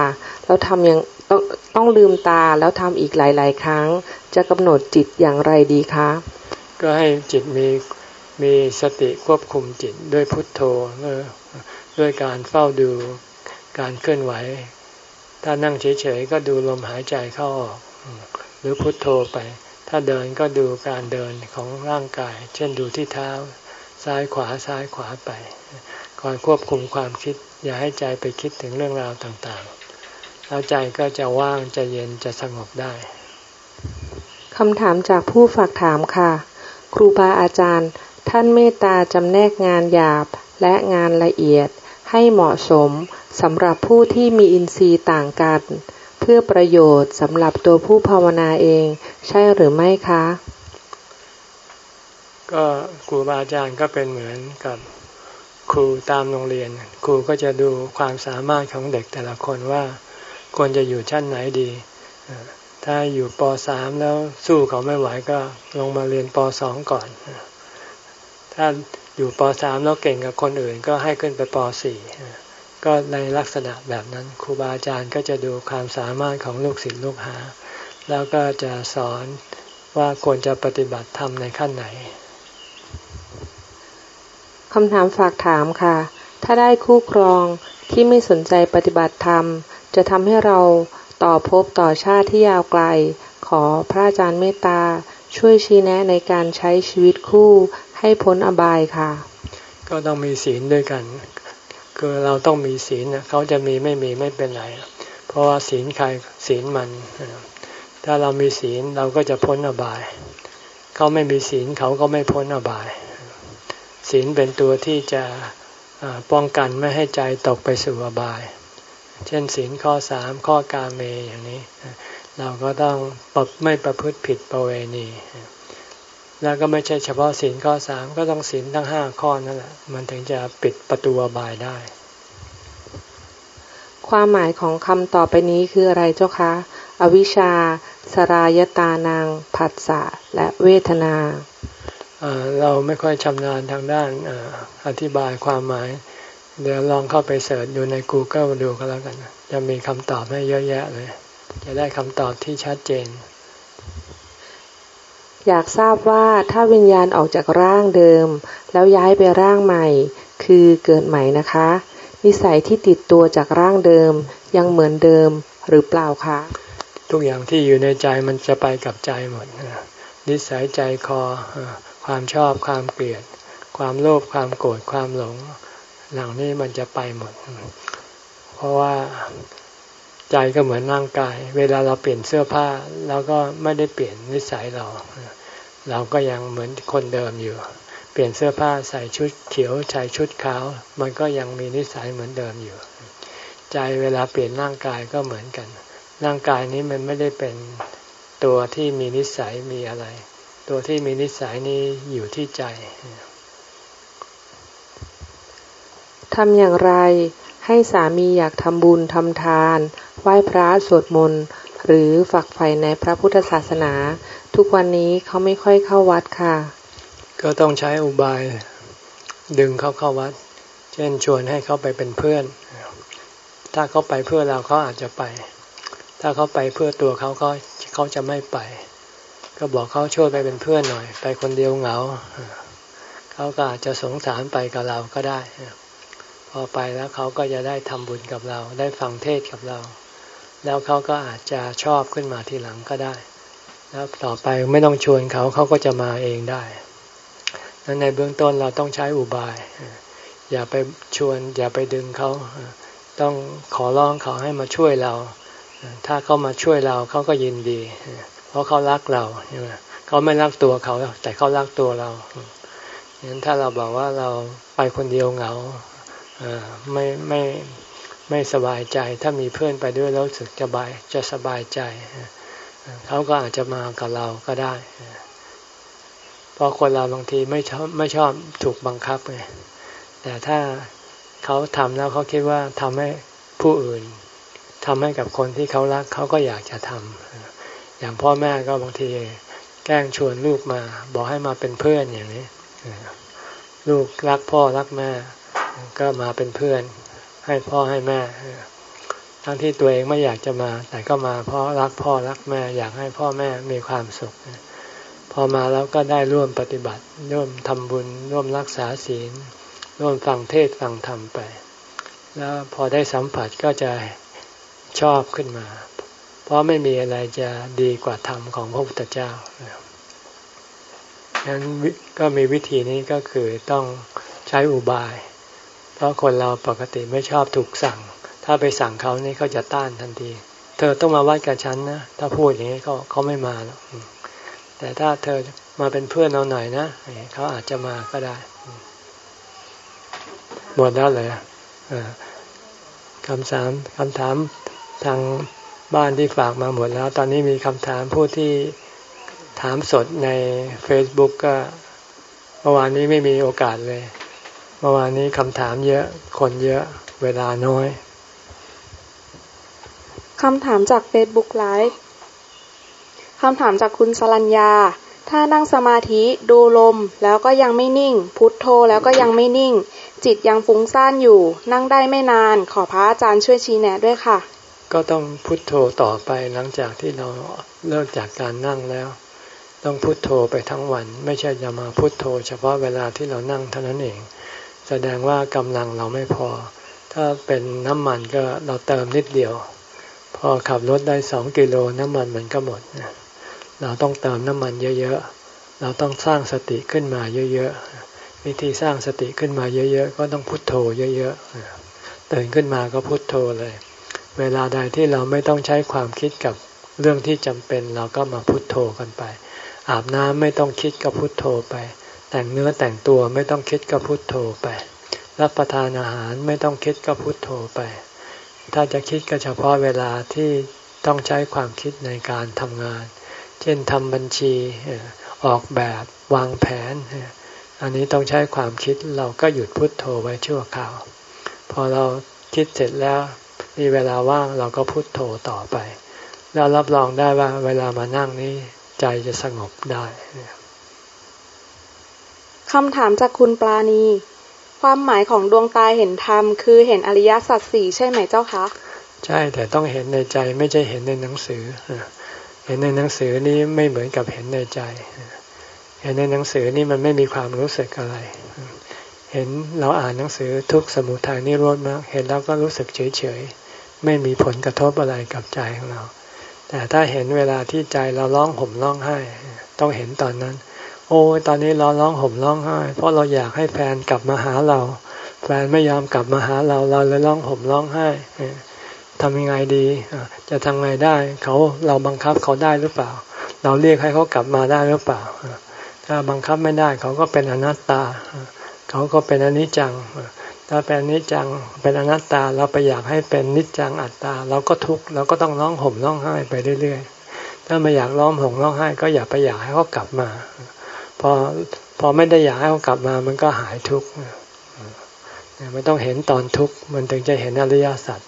แล้วทำอย่างต้องต้องลืมตาแล้วทำอีกหลาย ๆ ครั้ง จะกำหนดจิตอย่างไรดีคะ ก็ให้จิตมีมีสติควบคุมจิตด้วยพุทโธด้วยการเฝ้าดูการเคลื่อนไหว ถ้านั่งเฉย ๆ ก็ดูลมหายใจเข้าออก หรือพุทโธไป ถ้าเดินก็ดูการเดินของร่างกาย เช่นดูที่เท้า ซ้ายขวาซ้ายขวาไป คอยควบคุมความคิด อย่าให้ใจไปคิดถึงเรื่องราวต่างๆ แล้วใจก็จะว่างจะเย็นจะสงบได้คำถามจากผู้ฝากถามค่ะ ครูบาอาจารย์ ท่านเมตตาจำแนกงานหยาบและงานละเอียดให้เหมาะสมสำหรับผู้ที่มีอินทรีย์ต่างกัน เพื่อประโยชน์สำหรับตัวผู้ภาวนาเอง ใช่หรือไม่คะ ก็ครูบาอาจารย์ก็เป็นเหมือนกับ ครูตามโรงเรียน ครูก็จะดูความสามารถของเด็กแต่ละคนว่าควรจะอยู่ชั้นไหนดี ถ้าอยู่ป .3 แล้วสู้เขาไม่ไหวก็ลงมาเรียนป .2 ก่อน ถ้าอยู่ป .3 แล้วเก่งกับคนอื่นก็ให้ขึ้นไปป .4 ก็ในลักษณะแบบนั้นครูบาอาจารย์ก็จะดูความสามารถของลูกศิษย์ลูกหา แล้วก็จะสอนว่าควรจะปฏิบัติธรรมในขั้นไหน คำถามฝากถามค่ะ ถ้าได้คู่ครองที่ไม่สนใจปฏิบัติธรรม จะทำให้เราต่อภพต่อชาติที่ยาวไกล ขอพระอาจารย์เมตตา ช่วยชี้แนะในการใช้ชีวิตคู่ให้พ้นอบายค่ะ ก็ต้องมีศีลด้วยกัน คือเราต้องมีศีลเขาจะมีไม่มีไม่เป็นไร เพราะว่าศีลใครศีลมัน ถ้าเรามีศีลเราก็จะพ้นอบาย เขาไม่มีศีลเขาก็ไม่พ้นอบาย ศีลเป็นตัวที่จะป้องกันไม่ให้ใจตกไปสู่อบาย เช่นศีลข้อสามข้อกาเมอย่างนี้ เราก็ต้องปรับไม่ประพฤติผิดประเวณี แล้วก็ไม่ใช่เฉพาะศีลข้อสามก็ต้องศีลทั้งห้าข้อนั่นแหละมันถึงจะปิดประตูอบายได้ ความหมายของคำต่อไปนี้คืออะไรเจ้าคะ อวิชชา สรายตานางผัสสะ และเวทนา เราไม่ค่อยชำนาญทางด้านอธิบายความหมาย เดี๋ยวลองเข้าไปเสิร์ชดูใน Google ดูก็แล้วกัน จะมีคำตอบให้เยอะแยะเลย จะได้คำตอบที่ชัดเจน อยากทราบว่าถ้าวิญญาณออกจากร่างเดิม แล้วย้ายไปร่างใหม่ คือเกิดใหม่นะคะ นิสัยที่ติดตัวจากร่างเดิม ยังเหมือนเดิมหรือเปล่าคะ ทุกอย่างที่อยู่ในใจมันจะไปกับใจหมดนิสัยใจคอ ความชอบความเกลียด ความโลภความโกรธความหลง เหล่านี้มันจะไปหมด เพราะว่าใจก็เหมือนร่างกาย เวลาเราเปลี่ยนเสื้อผ้าเราก็ไม่ได้เปลี่ยนนิสัยเรา เราก็ยังเหมือนคนเดิมอยู่ เปลี่ยนเสื้อผ้าใส่ชุดเขียวใส่ชุดขาว มันก็ยังมีนิสัยเหมือนเดิมอยู่ ใจเวลาเปลี่ยนร่างกายก็เหมือนกัน ร่างกายนี้มันไม่ได้เป็นตัวที่มีนิสัยมีอะไร ตัวที่มีนิสัยนี้อยู่ที่ใจทำอย่างไรให้สามีอยากทำบุญทำทาน ไหว้พระสวดมนต์ หรือฝักใฝ่ในพระพุทธศาสนา ทุกวันนี้เขาไม่ค่อยเข้าวัดค่ะ ก็ต้องใช้อุบายดึงเขาเข้าวัด เช่นชวนให้เขาไปเป็นเพื่อน ถ้าเขาไปเพื่อเราเขาอาจจะไป ถ้าเขาไปเพื่อตัวเขาเขาเขาจะไม่ไป ก็บอกเขาช่วยไปเป็นเพื่อนหน่อย ไปคนเดียวเหงาเขาก็อาจจะสงสารไปกับเราก็ได้ พอไปแล้วเขาก็จะได้ทำบุญกับเรา ได้ฟังเทศกับเรา แล้วเขาก็อาจจะชอบขึ้นมาทีหลังก็ได้ แล้วต่อไปไม่ต้องชวนเขาเขาก็จะมาเองได้นั้นในเบื้องต้นเราต้องใช้อุบาย อย่าไปชวน อย่าไปดึงเขา ต้องขอร้องเขาให้มาช่วยเรา ถ้าเขามาช่วยเราเขาก็ยินดี เพราะเขารักเราใช่ไหมเขาไม่รักตัวเขา แต่เขารักตัวเรางั้นถ้าเราบอกว่าเราไปคนเดียวเหงาไม่ไม่ไม่สบายใจ ถ้ามีเพื่อนไปด้วยแล้วรู้สึกจะบายจะสบายใจเขาก็อาจจะมากับเราก็ได้เพราะคนเราบางทีไม่ชอบไม่ชอบถูกบังคับไงแต่ถ้าเขาทำแล้วเขาคิดว่าทำให้ผู้อื่นทำให้กับคนที่เขารักเขาก็อยากจะทำ อย่างพ่อแม่ก็บางทีแกล้งชวนลูกมา บอกให้มาเป็นเพื่อนอย่างนี้ ลูกรักพ่อรักแม่ ก็มาเป็นเพื่อน ให้พ่อให้แม่ ทั้งที่ตัวเองไม่อยากจะมา แต่ก็มาเพราะรักพ่อรักแม่ อยากให้พ่อแม่มีความสุข พอมาแล้วก็ได้ร่วมปฏิบัติ ร่วมทำบุญ ร่วมรักษาศีล ร่วมฟังเทศฟังธรรมไป แล้วพอได้สัมผัสก็จะชอบขึ้นมา ราะไม่มีอะไรจะดีกว่าธรรมของพระพุทธเจ้าดังนั้นก็มีวิธีนี้ก็คือต้องใช้อุบาย เพราะคนเราปกติไม่ชอบถูกสั่ง ถ้าไปสั่งเขานี่เขาจะต้านทันที เธอต้องมาวัดกับฉันนะ ถ้าพูดอย่างนี้ก็เขาไม่มาหรอก แต่ถ้าเธอมาเป็นเพื่อนเราหน่อยนะ เขาอาจจะมาก็ได้ หมดแล้วเลยคำถามคำถามทาง บ้านที่ฝากมาหมดแล้ว ตอนนี้มีคำถามผู้ที่ถามสดใน Facebook ก็เมื่อวานนี้ไม่มีโอกาสเลย เมื่อวานนี้คำถามเยอะ คนเยอะเวลาน้อยคำถามจากเฟซบุ๊กไลฟ์คำถามจากคุณสรัญญา ถ้านั่งสมาธิดูลมแล้วก็ยังไม่นิ่ง พุทโธแล้วก็ยังไม่นิ่ง จิตยังฟุ้งซ่านอยู่ นั่งได้ไม่นาน ขอพระอาจารย์ช่วยชี้แนะด้วยค่ะ ก็ต้องพุทโธต่อไปหลังจากที่เราเลิกจากการนั่งแล้ว ต้องพุทโธไปทั้งวัน ไม่ใช่จะมาพุทโธ เฉพาะเวลาที่เรานั่งเท่านั้นเอง แสดงว่ากำลังเราไม่พอ ถ้าเป็นน้ำมันก็เราเติมนิดเดียว พอขับรถได้สองกิโลน้ำมันมันก็หมด เราต้องเติมน้ำมันเยอะๆ เราต้องสร้างสติขึ้นมาเยอะๆ วิธีสร้างสติขึ้นมาเยอะๆ ก็ต้องพุทโธเยอะๆตื่นขึ้นมาก็พุทโธเลย เวลาใดที่เราไม่ต้องใช้ความคิดกับเรื่องที่จำเป็นเราก็มาพุทโธกันไป อาบน้ำไม่ต้องคิดก็พุทโธไป แต่งเนื้อแต่งตัวไม่ต้องคิดก็พุโทโธไป รับประทานอาหารไม่ต้องคิดก็พุโทโธไป ถ้าจะคิดก็เฉพาะเวลาที่ต้องใช้ความคิดในการทำงาน เช่นทำบัญชีออกแบบวางแผน อันนี้ต้องใช้ความคิดเราก็หยุดพุดโทโธไว้ชั่วคราว พอเราคิดเสร็จแล้ว มีเวลาว่างเราก็พุโทโธต่อไป แล้วรับรองได้ว่าเวลามานั่งนี้ใจจะสงบได้คำถามจากคุณปลาณี ความหมายของดวงตาเห็นธรรมคือเห็นอริยสัจสี่ใช่ไหมเจ้าคะใช่แต่ต้องเห็นในใจไม่ใช่เห็นในหนังสือ เห็นในหนังสือนี้ไม่เหมือนกับเห็นในใจ เห็นในหนังสือนี่มันไม่มีความรู้สึกอะไร เห็นเราอ่านหนังสือทุกสมุทัยนิโรธมากเห็นแล้วก็รู้สึกเฉยเฉยไม่มีผลกระทบอะไรกับใจของเรา แต่ถ้าเห็นเวลาที่ใจเราร้องห่มร้องไห้ ต้องเห็นตอนนั้น โอ้ตอนนี้เราร้องห่มร้องไห้ เพราะเราอยากให้แฟนกลับมาหาเรา แฟนไม่ยอมกลับมาหาเราเราเลยร้องห่มร้องไห้ทำยังไงดี จะทำไงได้ เขาเราบังคับเขาได้หรือเปล่า เราเรียกให้เขากลับมาได้หรือเปล่า ถ้าบังคับไม่ได้เขาก็เป็นอนัตตา เขาก็เป็นอนิจจัง ถ้าเป็นอนิจจังเป็นอนัตตาเราไปอยากให้เป็นนิจจังอัตตา เราก็ทุกข์เราก็ต้องร้องห่มร้องไห้ไปเรื่อยๆ ถ้าไม่อยากร้องห่มร้องไห้ ก็อย่าไปอยากให้เขากลับมา พอพอไม่ได้อยากให้เขากลับมามันก็หายทุกข์ไม่ต้องเห็นตอนทุกข์มันถึงจะเห็นอริยสัจ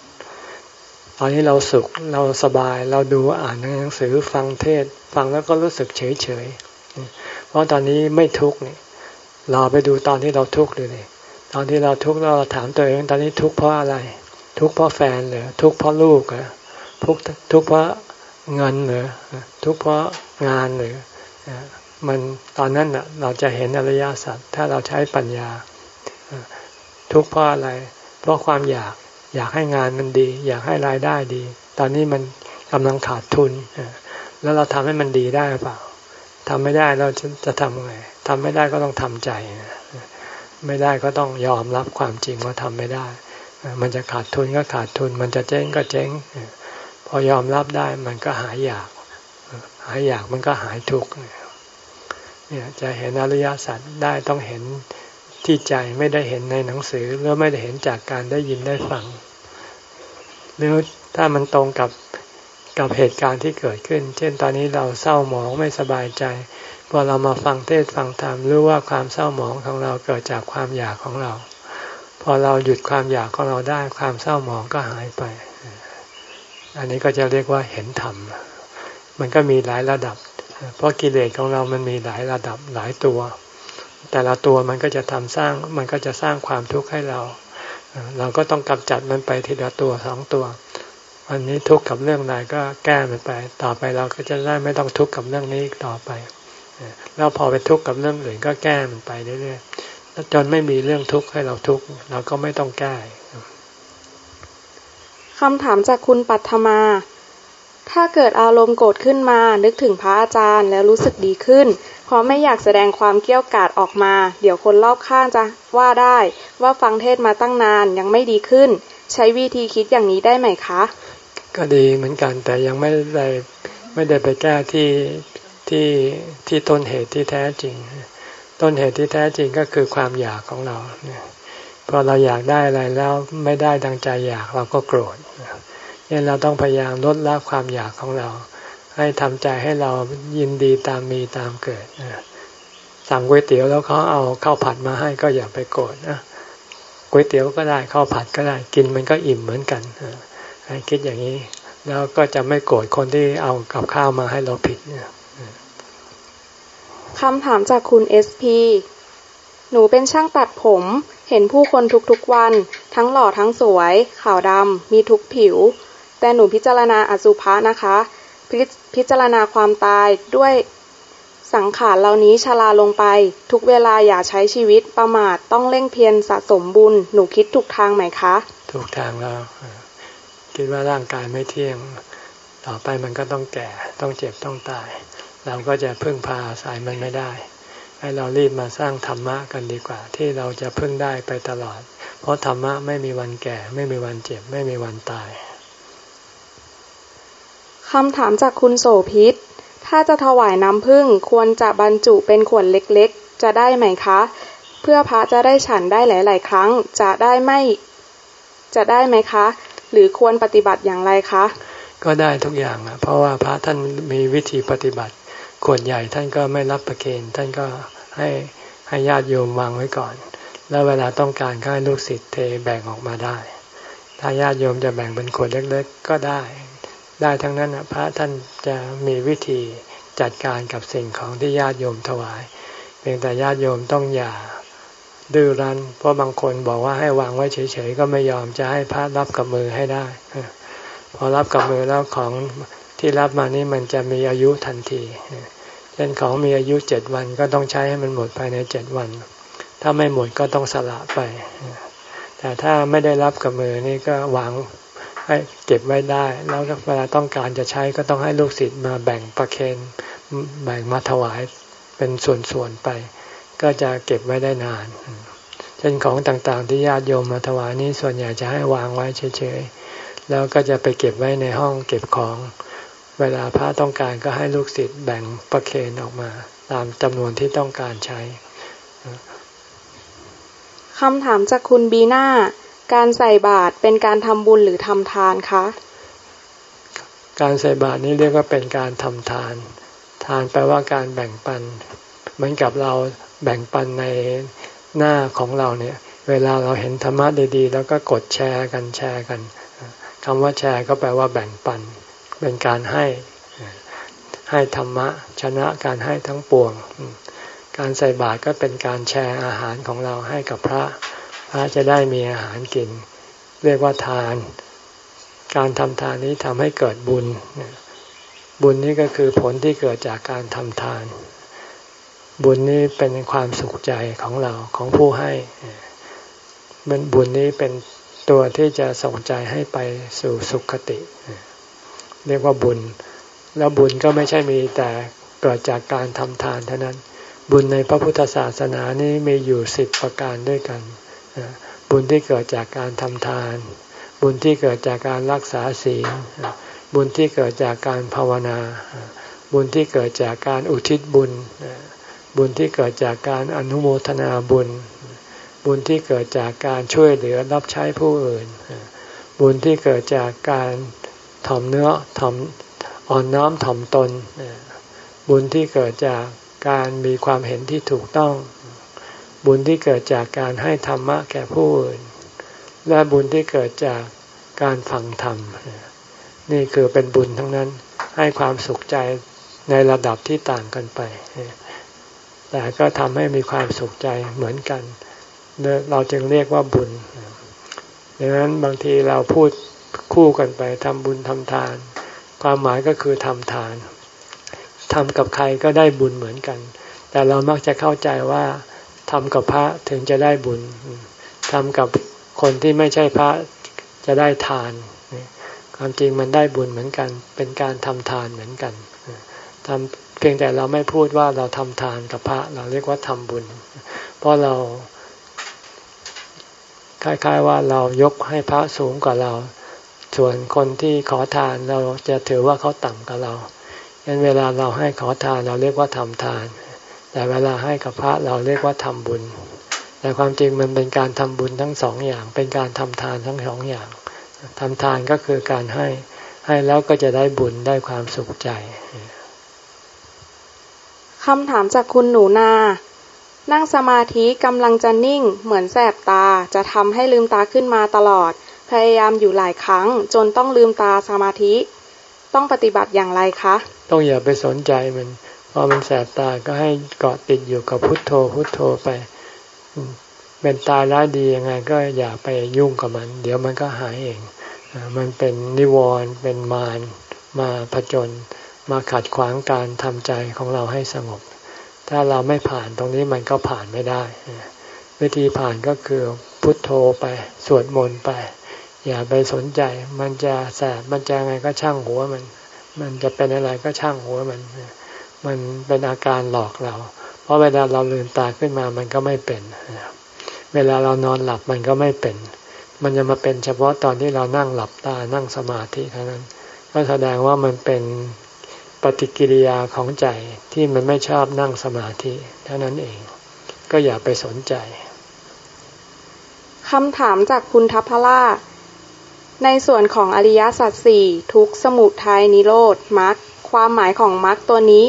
ตอนนี้เราสุขเราสบายเราดูอ่านหนังสือฟังเทศ ฟังแล้วก็รู้สึกเฉยเฉยเพราะตอนนี้ไม่ทุกข์นี่ ราไปดูตอนที่เราทุกข์เลยนี่ตอนที่เราทุกข์เราถามตัวเองตอนนี้ทุกข์เพราะอะไร ทุกข์เพราะแฟนหรือทุกข์เพราะลูกหรือทุกข์ทุกข์เพราะเงินหรือทุกข์เพราะงานหรือมันตอนนั้นเราจะเห็นอริยสัจถ้าเราใช้ปัญญา ทุกข์เพราะอะไร เพราะความอยากอยากให้งานมันดี อยากให้รายได้ดี ตอนนี้มันกำลังขาดทุน แล้วเราทำให้มันดีได้หรือเปล่าทำไม่ได้เราจะจะทำไง ทำไม่ได้ก็ต้องทำใจ ไม่ได้ก็ต้องยอมรับความจริงว่าทำไม่ได้ มันจะขาดทุนก็ขาดทุน มันจะเจ๊งก็เจ๊ง พอยอมรับได้มันก็หายอยาก หายอยากมันก็หายทุกข์เนี่ยจะเห็นอริยสัจได้ต้องเห็นที่ใจไม่ได้เห็นในหนังสือหรือไม่ได้เห็นจากการได้ยินได้ฟังหรือถ้ามันตรงกับกับเหตุการณ์ที่เกิดขึ้น เช่นตอนนี้เราเศร้าหมองไม่สบายใจ พอเรามาฟังเทศฟังธรรมรู้ว่าความเศร้าหมองของเราเกิดจากความอยากของเรา พอเราหยุดความอยากของเราได้ความเศร้าหมองก็หายไป อันนี้ก็จะเรียกว่าเห็นธรรม มันก็มีหลายระดับ เพราะกิเลสของเรามันมีหลายระดับหลายตัว แต่ละตัวมันก็จะทำสร้างมันก็จะสร้างความทุกข์ให้เรา เราก็ต้องกำจัดมันไปทีละตัวสองตัววันนี้ทุกข์กับเรื่องใดก็แก้มันไป ต่อไปเราก็จะได้ไม่ต้องทุกข์กับเรื่องนี้ต่อไป แล้วพอไปทุกข์กับเรื่องอื่นก็แก้มันไปเรื่อยๆจนไม่มีเรื่องทุกข์ให้เราทุกข์เราก็ไม่ต้องแก้คำถามจากคุณปัทมา ถ้าเกิดอารมณ์โกรธขึ้นมา นึกถึงพระอาจารย์แล้วรู้สึกดีขึ้น เพราะไม่อยากแสดงความเกี้ยวกาดออกมา เดี๋ยวคนรอบข้างจะว่าได้ว่าฟังเทศมาตั้งนานยังไม่ดีขึ้น ใช้วิธีคิดอย่างนี้ได้ไหมคะ ก็ดีเหมือนกันแต่ยังไม่ได้ไม่ได้ไปแก้ที่ ที่ที่ต้นเหตุที่แท้จริง ต้นเหตุที่แท้จริงก็คือความอยากของเราพอเราอยากได้อะไรแล้วไม่ได้ดังใจอยากเราก็โกรธนี่เราต้องพยายามลดละความอยากของเรา ให้ทำใจให้เรายินดีตามมีตามเกิดสั่งก๋วยเตี๋ยวแล้วเขาเอาข้าวผัดมาให้ก็อย่าไปโกรธนะก๋วยเตี๋ยวก็ได้ข้าวผัดก็ได้กินมันก็อิ่มเหมือนกันให้คิดอย่างนี้ แล้วก็จะไม่โกรธคนที่เอากับข้าวมาให้เราผิดเนี่ย คำถามจากคุณเอสพีหนูเป็นช่างตัดผม เห็นผู้คนทุกๆวัน ทั้งหล่อทั้งสวย ขาวดำ มีทุกผิว แต่หนูพิจารณาอสุภะนะคะพพิจารณาความตายด้วยสังขารเหล่านี้ชราลงไป ทุกเวลาอย่าใช้ชีวิตประมาทต้องเร่งเพียรสะสมบุญ หนูคิดถูกทางไหมคะ ถูกทางแล้ว คิดว่าร่างกายไม่เที่ยง ต่อไปมันก็ต้องแก่ต้องเจ็บต้องตาย เราก็จะพึ่งพาสายมันไม่ได้ ให้เรารีบมาสร้างธรรมะกันดีกว่า ที่เราจะพึ่งได้ไปตลอด เพราะธรรมะไม่มีวันแก่ ไม่มีวันเจ็บ ไม่มีวันตายคำถามจากคุณโสพิษ ถ้าจะถวายน้ำผึ้งควรจะบรรจุเป็นขวดเล็กๆ จะได้ไหมคะ เพื่อพระจะได้ฉันได้หลาย ๆ ครั้ง จะได้ไม่ จะได้ไหมคะ หรือควรปฏิบัติอย่างไรคะ ก็ได้ทุกอย่างเพราะว่าพระท่านมีวิธีปฏิบัติ ขวดใหญ่ท่านก็ไม่รับประเคนท่านก็ให้ให้ญาติโยมวางไว้ก่อน แล้วเวลาต้องการก็ให้ลูกศิษย์เทแบ่งออกมาได้ ถ้าญาติโยมจะแบ่งเป็นขวดเล็กๆ ก็ได้ ได้ทั้งนั้นพระท่านจะมีวิธีจัดการกับสิ่งของที่ญาติโยมถวาย เพียงแต่ญาติโยมต้องอย่าดื้อรั้น เพราะบางคนบอกว่าให้วางไว้เฉยๆ ก็ไม่ยอมจะให้พระรับกับมือให้ได้ พอรับกับมือแล้วของที่รับมานี่มันจะมีอายุทันที เช่นของมีอายุเจ็ดวันก็ต้องใช้ให้มันหมดภายในเจ็ดวัน ถ้าไม่หมดก็ต้องสละไป แต่ถ้าไม่ได้รับกับมือนี่ก็วางให้เก็บไว้ได้ แล้วเวลาต้องการจะใช้ก็ต้องให้ลูกศิษย์มาแบ่งประเคนแบ่งมาถวายเป็นส่วนๆไป ก็จะเก็บไว้ได้นานฉช่นของต่างๆที่ญาติโยมมาถวายนี้ส่วนใหญ่จะให้วางไว้เฉยๆแล้วก็จะไปเก็บไว้ในห้องเก็บของ เวลาพระต้องการก็ให้ลูกศิษย์แบ่งประเคนออกมา ตามจำนวนที่ต้องการใช้คำถามจากคุณบีน่าการใส่บาตรเป็นการทำบุญหรือทำทานคะ การใส่บาตรนี้เรียกว่าเป็นการทำทาน ทานแปลว่าการแบ่งปัน เหมือนกับเราแบ่งปันในหน้าของเราเนี่ย เวลาเราเห็นธรรมะดีๆ แล้วก็กดแชร์กันแชร์กันคำว่าแชร์ก็แปลว่าแบ่งปันเป็นการให้ให้ธรรมะ ชนะการให้ทั้งปวง การใส่บาตรก็เป็นการแชร์อาหารของเราให้กับพระ พระจะได้มีอาหารกิน เรียกว่าทาน การทำทานนี้ทำให้เกิดบุญ บุญนี้ก็คือผลที่เกิดจากการทำทาน บุญนี้เป็นความสุขใจของเราของผู้ให้มันบุญนี้เป็นตัวที่จะส่งใจให้ไปสู่สุขติ เรียกว่าบุญ แล้วบุญก็ไม่ใช่มีแต่เกิดจากการทำทานเท่านั้น บุญในพระพุทธศาสนานี้มีอยู่สิบประการด้วยกัน บุญที่เกิดจากการทำทาน บุญที่เกิดจากการรักษาศีล บุญที่เกิดจากการภาวนา บุญที่เกิดจากการอุทิศบุญ บุญที่เกิดจากการอนุโมทนาบุญ บุญที่เกิดจากการช่วยเหลือรับใช้ผู้อื่น บุญที่เกิดจากการ ถ่อมเนื้อถ่อมอ่อนน้อมถ่อมตน บุญที่เกิดจากการมีความเห็นที่ถูกต้อง บุญที่เกิดจากการให้ธรรมะแก่ผู้อื่น และบุญที่เกิดจากการฟังธรรม นี่คือเป็นบุญทั้งนั้นให้ความสุขใจในระดับที่ต่างกันไป แต่ก็ทำให้มีความสุขใจเหมือนกัน เราจึงเรียกว่าบุญดังนั้นบางทีเราพูด คู่กันไปทำบุญทำทาน ความหมายก็คือทำทานทำกับใครก็ได้บุญเหมือนกัน แต่เรามักจะเข้าใจว่าทำกับพระถึงจะได้บุญทำกับคนที่ไม่ใช่พระจะได้ทาน ความจริงมันได้บุญเหมือนกัน เป็นการทำทานเหมือนกันทำเพียงแต่เราไม่พูดว่าเราทำทานกับพระ เราเรียกว่าทำบุญ เพราะเราคล้ายๆว่าเรายกให้พระสูงกว่าเรา ส่วนคนที่ขอทานเราจะถือว่าเขาต่ำกว่าเรายันเวลาเราให้ขอทานเราเรียกว่าทำทาน แต่เวลาให้กับพระเราเรียกว่าทำบุญ แต่ความจริงมันเป็นการทำบุญทั้งสองอย่าง เป็นการทำทานทั้งสองอย่างทำทานก็คือการให้ ให้แล้วก็จะได้บุญได้ความสุขใจคำถามจากคุณหนูนา นั่งสมาธิกำลังจะนิ่ง เหมือนแสบตาจะทำให้ลืมตาขึ้นมาตลอด พยายามอยู่หลายครั้ง จนต้องลืมตาสมาธิ ต้องปฏิบัติอย่างไรคะ ต้องอย่าไปสนใจมันพอมันแสบตาก็ให้เกาะติดอยู่กับพุทโธพุทโธไปเป็นตายร้ายดียังไง ก็อย่าไปยุ่งกับมัน เดี๋ยวมันก็หายเอง มันเป็นนิวรณ์เป็นมารมาผจญมาขัดขวางการทำใจของเราให้สงบ ถ้าเราไม่ผ่านตรงนี้มันก็ผ่านไม่ได้ วิธีผ่านก็คือพุทโธไป สวดมนต์ไป อย่าไปสนใจ มันจะแสบมันจะไงก็ช่างหัวมัน มันจะเป็นอะไรก็ช่างหัวมัน มันเป็นอาการหลอกเรา เพราะเวลาเราลืมตาขึ้นมามันก็ไม่เป็น เวลาเรานอนหลับมันก็ไม่เป็น มันจะมาเป็นเฉพาะตอนที่เรานั่งหลับตานั่งสมาธิเท่านั้น ก็แสดงว่ามันเป็นปฏิกิริยาของใจที่มันไม่ชอบนั่งสมาธิเท่านั้นเอง ก็อย่าไปสนใจคำถามจากคุณทัพพล่า ในส่วนของอริยสัจสี่ทุกสมุทัยนิโรธมรรคความหมายของมรรคตัวนี้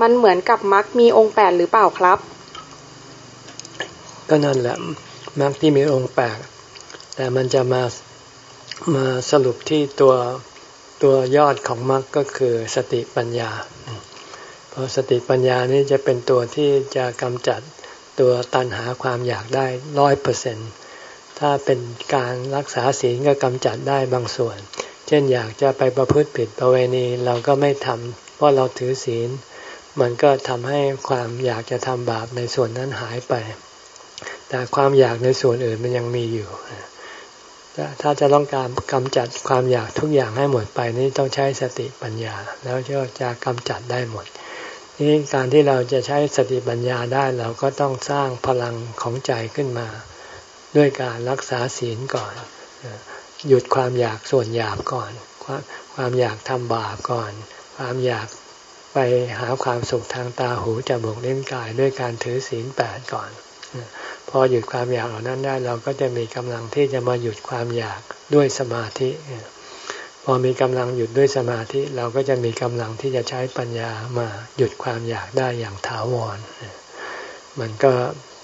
มันเหมือนกับมรรคมีองค์แปดหรือเปล่าครับ ก็นั่นแหละมรรคที่มีองค์แปดแต่มันจะมามาสรุปที่ตัวตัวยอดของมรรคก็คือสติปัญญา เพราะสติปัญญานี้จะเป็นตัวที่จะกำจัดตัวตันหาความอยากได้ร้อยเปอร์เซ็นต์ ถ้าเป็นการรักษาศีลก็กำจัดได้บางส่วน เช่นอยากจะไปประพฤติผิดประเวณีเราก็ไม่ทำเพราะเราถือศีล มันก็ทำให้ความอยากจะทำบาปในส่วนนั้นหายไป แต่ความอยากในส่วนอื่นมันยังมีอยู่ ถ้าจะต้องการกำจัดความอยากทุกอย่างให้หมดไปนี่ต้องใช้สติปัญญา แล้วก็จะกำจัดได้หมดนี่การที่เราจะใช้สติปัญญาได้เราก็ต้องสร้างพลังของใจขึ้นมา ด้วยการรักษาศีลก่อน หยุดความอยากส่วนหยาบก่อน ความความอยากทำบาปก่อน ความอยากไปหาความสุขทางตาหูจมูกเล่นกายด้วยการถือศีลแปดก่อน พอหยุดความอยากเหล่านั้นได้เราก็จะมีกำลังที่จะมาหยุดความอยากด้วยสมาธิ พอมีกำลังหยุดด้วยสมาธิเราก็จะมีกำลังที่จะใช้ปัญญามาหยุดความอยากได้อย่างถาวร มันก็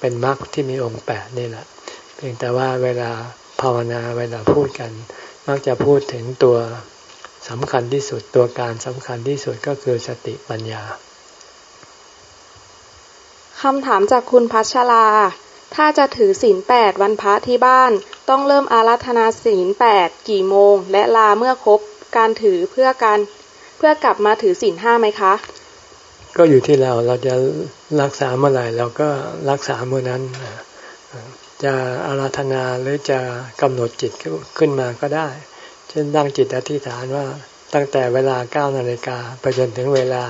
เป็นมรรคที่มีองค์แปดนี่แหละ พียงแต่ว่าเวลาภาวนาเวลาพูดกัน มักจะพูดถึงตัวสำคัญที่สุดตัวการสำคัญที่สุดก็คือสติปัญญาคำถามจากคุณพัชรา ถ้าจะถือศีลแปดวันพระที่บ้าน ต้องเริ่มอาราธนาศีลแปดกี่โมง และลาเมื่อครบการถือเพื่อการเพื่อกลับมาถือศีลห้าไหมคะ ก็อยู่ที่เราเราจะรักษาเมื่อไหร่เราก็รักษาเมื่อนั้น จะอาราธนาหรือจะกำหนดจิตขึ้นมาก็ได้ เช่นตั้งจิตอธิษฐานว่าตั้งแต่เวลาเก้านาฬิกาไปจนถึงเวลา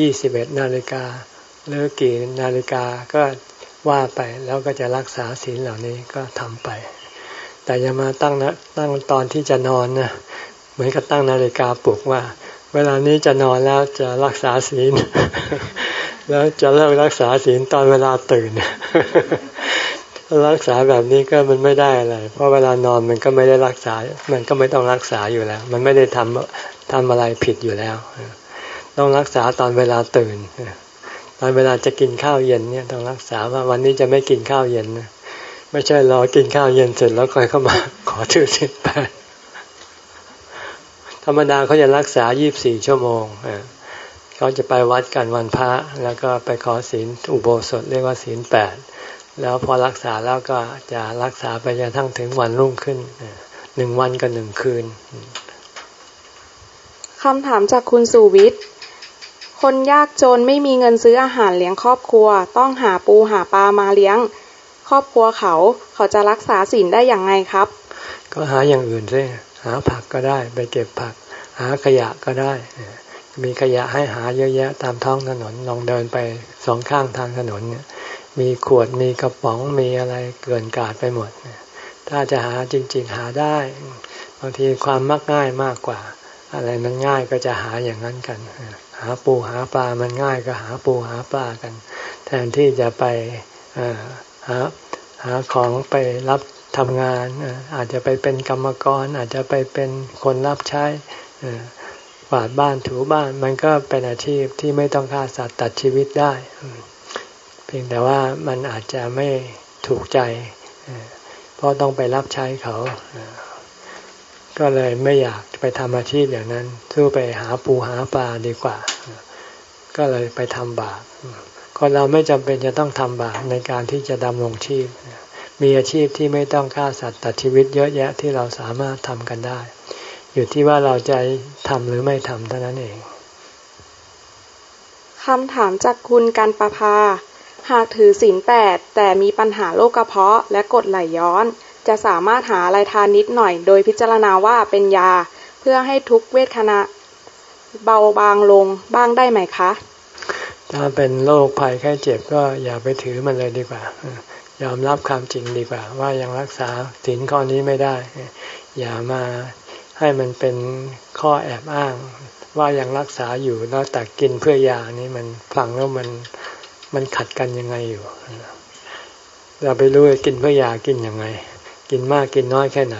ยี่สิบเอ็ดนาฬิกาหรือกี่นาฬิกาก็ว่าไปแล้วก็จะรักษาศีลเหล่านี้ก็ทำไป แต่อย่ามาตั้งนะตั้งตอนที่จะนอนนะเหมือนกับตั้งนาฬิกาปลุกว่า เวลานี้จะนอนแล้วจะรักษาศีลแล้วจะเลิกรักษาศีลตอนเวลาตื่น รักษาแบบนี้ก็มันไม่ได้อะไร เพราะเวลานอนมันก็ไม่ได้รักษา มันก็ไม่ต้องรักษาอยู่แล้ว มันไม่ได้ทำทำอะไรผิดอยู่แล้ว ต้องรักษาตอนเวลาตื่น ตอนเวลาจะกินข้าวเย็นเนี่ยต้องรักษาว่าวันนี้จะไม่กินข้าวเย็นนะ ไม่ใช่รอกินข้าวเย็นเสร็จแล้วค่อยเข้ามา ขอชื่อสิบแปดธรรมดาเขาจะรักษายี่บสี่ชั่วโมงเขาจะไปวัดกันวันพระ แล้วก็ไปขอศีลอุโบสถเรียกว่าศีลแปด แล้วพอรักษาแล้วก็จะรักษาไปจนทั้งถึงวันรุ่งขึ้นหนึ่งวันกับหนึ่งคืนคำถามจากคุณสุวิทย์ คนยากจนไม่มีเงินซื้ออาหารเลี้ยงครอบครัว ต้องหาปูหาปลามาเลี้ยง ครอบครัวเขาเขาจะรักษาศีลได้อย่างไงครับ ก็หาอย่างอื่นสิหาผักก็ได้ ไปเก็บผัก หาขยะก็ได้ มีขยะให้หาเยอะแยะตามท้องถนนลองเดินไปสองข้างทางถนนเนี่ย มีขวดมีกระป๋องมีอะไรเกินกาดไปหมด ถ้าจะหาจริง ๆ หาได้ บางทีความมักง่ายมากกว่า อะไรมันง่ายก็จะหาอย่างนั้นกัน หาปูหาปลามันง่ายก็หาปูหาปลากัน แทนที่จะไปหาหาของไปรับทำงานอาจจะไปเป็นกรรมกร อาจจะไปเป็นคนรับใช้กวาดบ้านถูบ้านมันก็เป็นอาชีพที่ไม่ต้องฆ่าสัตว์ตัดชีวิตได้ พียงแต่ว่ามันอาจจะไม่ถูกใจ เพราะต้องไปรับใช้เขา ก็เลยไม่อยากไปทำอาชีพอย่างนั้นสู้ไปหาปูหาปลาดีกว่า ก็เลยไปทำบาปคนเราไม่จำเป็นจะต้องทำบาปในการที่จะดำรงชีพ มีอาชีพที่ไม่ต้องฆ่าสัตว์ตัดชีวิตเยอะแยะที่เราสามารถทำกันได้ อยู่ที่ว่าเราจะทำหรือไม่ทำเท่านั้นเองคำถามจากคุณกันประภา หากถือศีลแปดแต่มีปัญหาโรคกระเพาะและกดไหลย้อน จะสามารถหาอะไรทานนิดหน่อย โดยพิจารณาว่าเป็นยา เพื่อให้ทุกเวทนาเบาบางลงบ้างได้ไหมคะ ถ้าเป็นโรคภัยแค่เจ็บก็อย่าไปถือมันเลยดีกว่า ยอมรับความจริงดีกว่า ว่ายังรักษาศีลข้อนี้ไม่ได้ อย่ามาให้มันเป็นข้อแอบอ้าง ว่ายังรักษาอยู่แล้วแต่กินเพื่อยานี้มันฟังแล้วมัน มันขัดกันยังไงอยู่ เราไปรู้กินเพื่อยากินยังไง กินมากกินน้อยแค่ไหน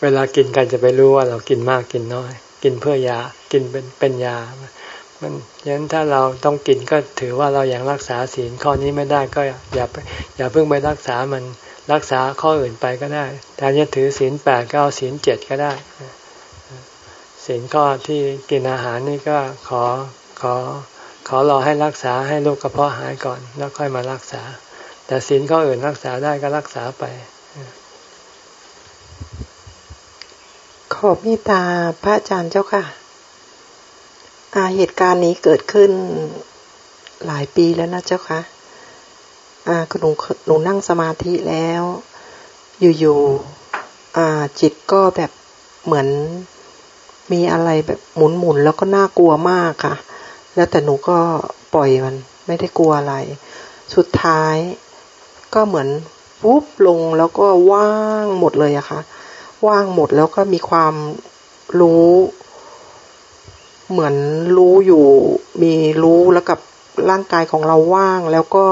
เวลากินกันจะไปรู้ว่าเรากินมากกินน้อย กินเพื่อยากินเป็นเป็นยา มันยันถ้าเราต้องกินก็ถือว่าเรายัางรักษาศีลข้อนี้ไม่ได้ก็อย่าอย่าเพิ่งไปรักษามันรักษาข้ออื่นไปก็ได้แทนจะถือศีลแปดก็เอาศีลเจ็ดก็ได้ศีลข้อที่กินอาหารนี่ก็ขอขอ ขอรอให้รักษาให้โรคกระเพาะหายก่อนแล้วค่อยมารักษา แต่ศีลข้ออื่นรักษาได้ก็รักษาไป ขอบมีตาพระอาจารย์เจ้าค่ะอาเหตุการณ์นี้เกิดขึ้นหลายปีแล้วนะเจ้าค่ะอาหนูหนูนั่งสมาธิแล้ว อยู่ๆอ่าจิตก็แบบเหมือนมีอะไรแบบหมุนๆแล้วก็น่ากลัวมากค่ะ แล้วแต่หนูก็ปล่อยมัน ไม่ได้กลัวอะไร สุดท้ายก็เหมือนปุ๊บลงแล้วก็ว่างหมดเลยอะค่ะ ว่างหมดแล้วก็มีความรู้ เหมือนรู้อยู่ มีรู้แล้วกับร่างกายของเราว่าง แล้วก็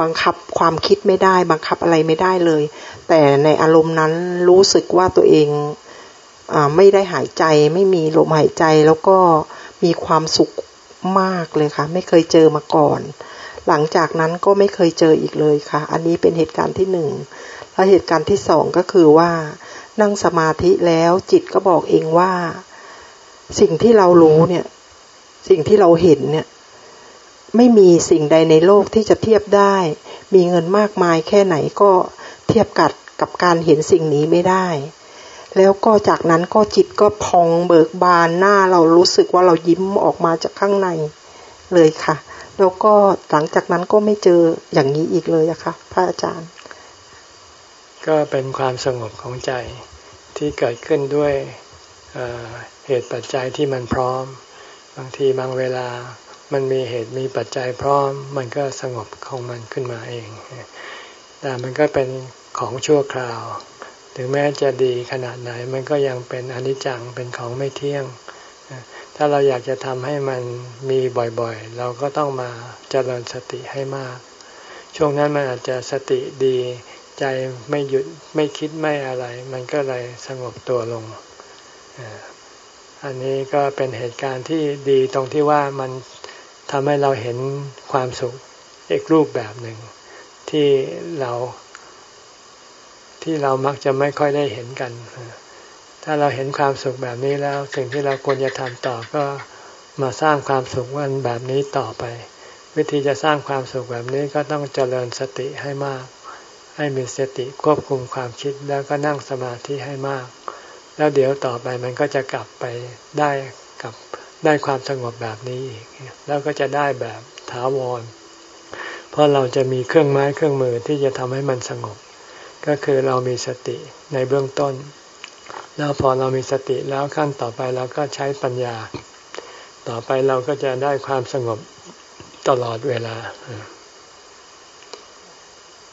บังคับความคิดไม่ได้ บังคับอะไรไม่ได้เลย แต่ในอารมณ์นั้นรู้สึกว่าตัวเองอไม่ได้หายใจ ไม่มีลมหายใจแล้วก็ มีความสุขมากเลยค่ะ ไม่เคยเจอมาก่อน หลังจากนั้นก็ไม่เคยเจออีกเลยค่ะ อันนี้เป็นเหตุการณ์ที่หนึ่งแล้วเหตุการณ์ที่สองก็คือว่า นั่งสมาธิแล้วจิตก็บอกเองว่า สิ่งที่เรารู้เนี่ย สิ่งที่เราเห็นเนี่ย ไม่มีสิ่งใดในโลกที่จะเทียบได้ มีเงินมากมายแค่ไหนก็เทียบกัดกับการเห็นสิ่งนี้ไม่ได้ แล้วก็จากนั้นก็จิตก็พองเบิกบานหน้าเรารู้สึกว่าเรายิ้มออกมาจากข้างในเลยค่ะ แล้วก็หลังจากนั้นก็ไม่เจออย่างนี้อีกเลยอะค่ะ พระอาจารย์ ก็เป็นความสงบของใจที่เกิดขึ้นด้วยเเหตุปัจจัยที่มันพร้อม บางทีบางเวลามันมีเหตุมีปัจจัยพร้อม มันก็สงบของมันขึ้นมาเอง แต่มันก็เป็นของชั่วคราว ถึงแม้จะดีขนาดไหนมันก็ยังเป็นอนิจจังเป็นของไม่เที่ยง ถ้าเราอยากจะทำให้มันมีบ่อยๆ เราก็ต้องมาเจริญสติให้มาก ช่วงนั้นมันอาจจะสติดี ใจไม่หยุดไม่คิดไม่อะไร มันก็เลยสงบตัวลง อันนี้ก็เป็นเหตุการณ์ที่ดีตรงที่ว่ามันทำให้เราเห็นความสุขอีกรูปแบบหนึ่งที่เรา ที่เรามักจะไม่ค่อยได้เห็นกัน ถ้าเราเห็นความสุขแบบนี้แล้ว สิ่งที่เราควรจะทำต่อก็มาสร้างความสุขวันแบบนี้ต่อไป วิธีจะสร้างความสุขแบบนี้ก็ต้องเจริญสติให้มาก ให้มีสติควบคุมความคิดแล้วก็นั่งสมาธิให้มาก แล้วเดี๋ยวต่อไปมันก็จะกลับไปได้กับได้ความสงบแบบนี้อีกแล้วก็จะได้แบบถาวร เพราะเราจะมีเครื่องไม้เครื่องมือที่จะทำให้มันสงบ ก็คือเรามีสติในเบื้องต้น แล้วพอเรามีสติแล้วขั้นต่อไปเราก็ใช้ปัญญา ต่อไปเราก็จะได้ความสงบตลอดเวลา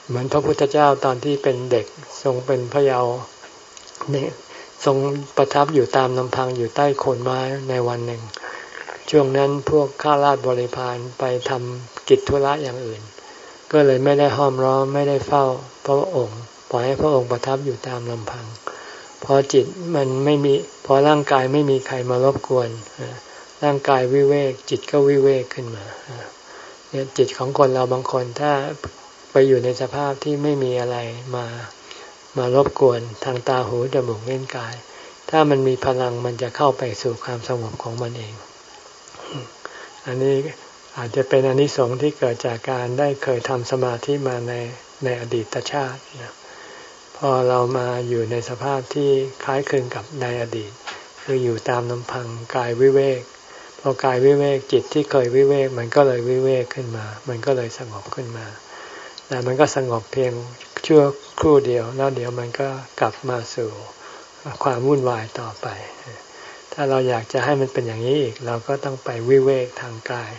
เหมือนพระพุทธเจ้าตอนที่เป็นเด็กทรงเป็นพระเยาว์เนี่ยทรงประทับอยู่ตามลำพังอยู่ใต้โคนไม้ในวันหนึ่ง ช่วงนั้นพวกข้าราชบริพารไปทำกิจธุระอย่างอื่น ก็เลยไม่ได้ห้อมร้อมไม่ได้เฝ้าพระองค์ ล่อยให้พระองค์ประทับอยู่ตามลำพัง พอจิตมันไม่มีพอร่างกายไม่มีใครมารบกวนร่างกายวิเวก จิตก็วิเวกขึ้นมาเนี่ยจิตของคนเราบางคนถ้าไปอยู่ในสภาพที่ไม่มีอะไรมามารบกวนทางตาหูจมูกเล่นกาย ถ้ามันมีพลังมันจะเข้าไปสู่ความสงบของมันเอง อันนี้อาจจะเป็นอนนิสงส์ที่เกิดจากการได้เคยทำสมาธิมาในในอดีตชาตินะ อเรามาอยู่ในสภาพที่คล้ายคลึงกับในอดีต คืออยู่ตามลำพังกายวิเวกพอกายวิเวกจิตที่เคยวิเวกมันก็เลยวิเวกขึ้นมา มันก็เลยสงบขึ้นมา แต่มันก็สงบเพียงชั่วครู่เดียวแล้วเดี๋ยวมันก็กลับมาสู่ความวุ่นวายต่อไป ถ้าเราอยากจะให้มันเป็นอย่างนี้อีก เราก็ต้องไปวิเวกทางกาย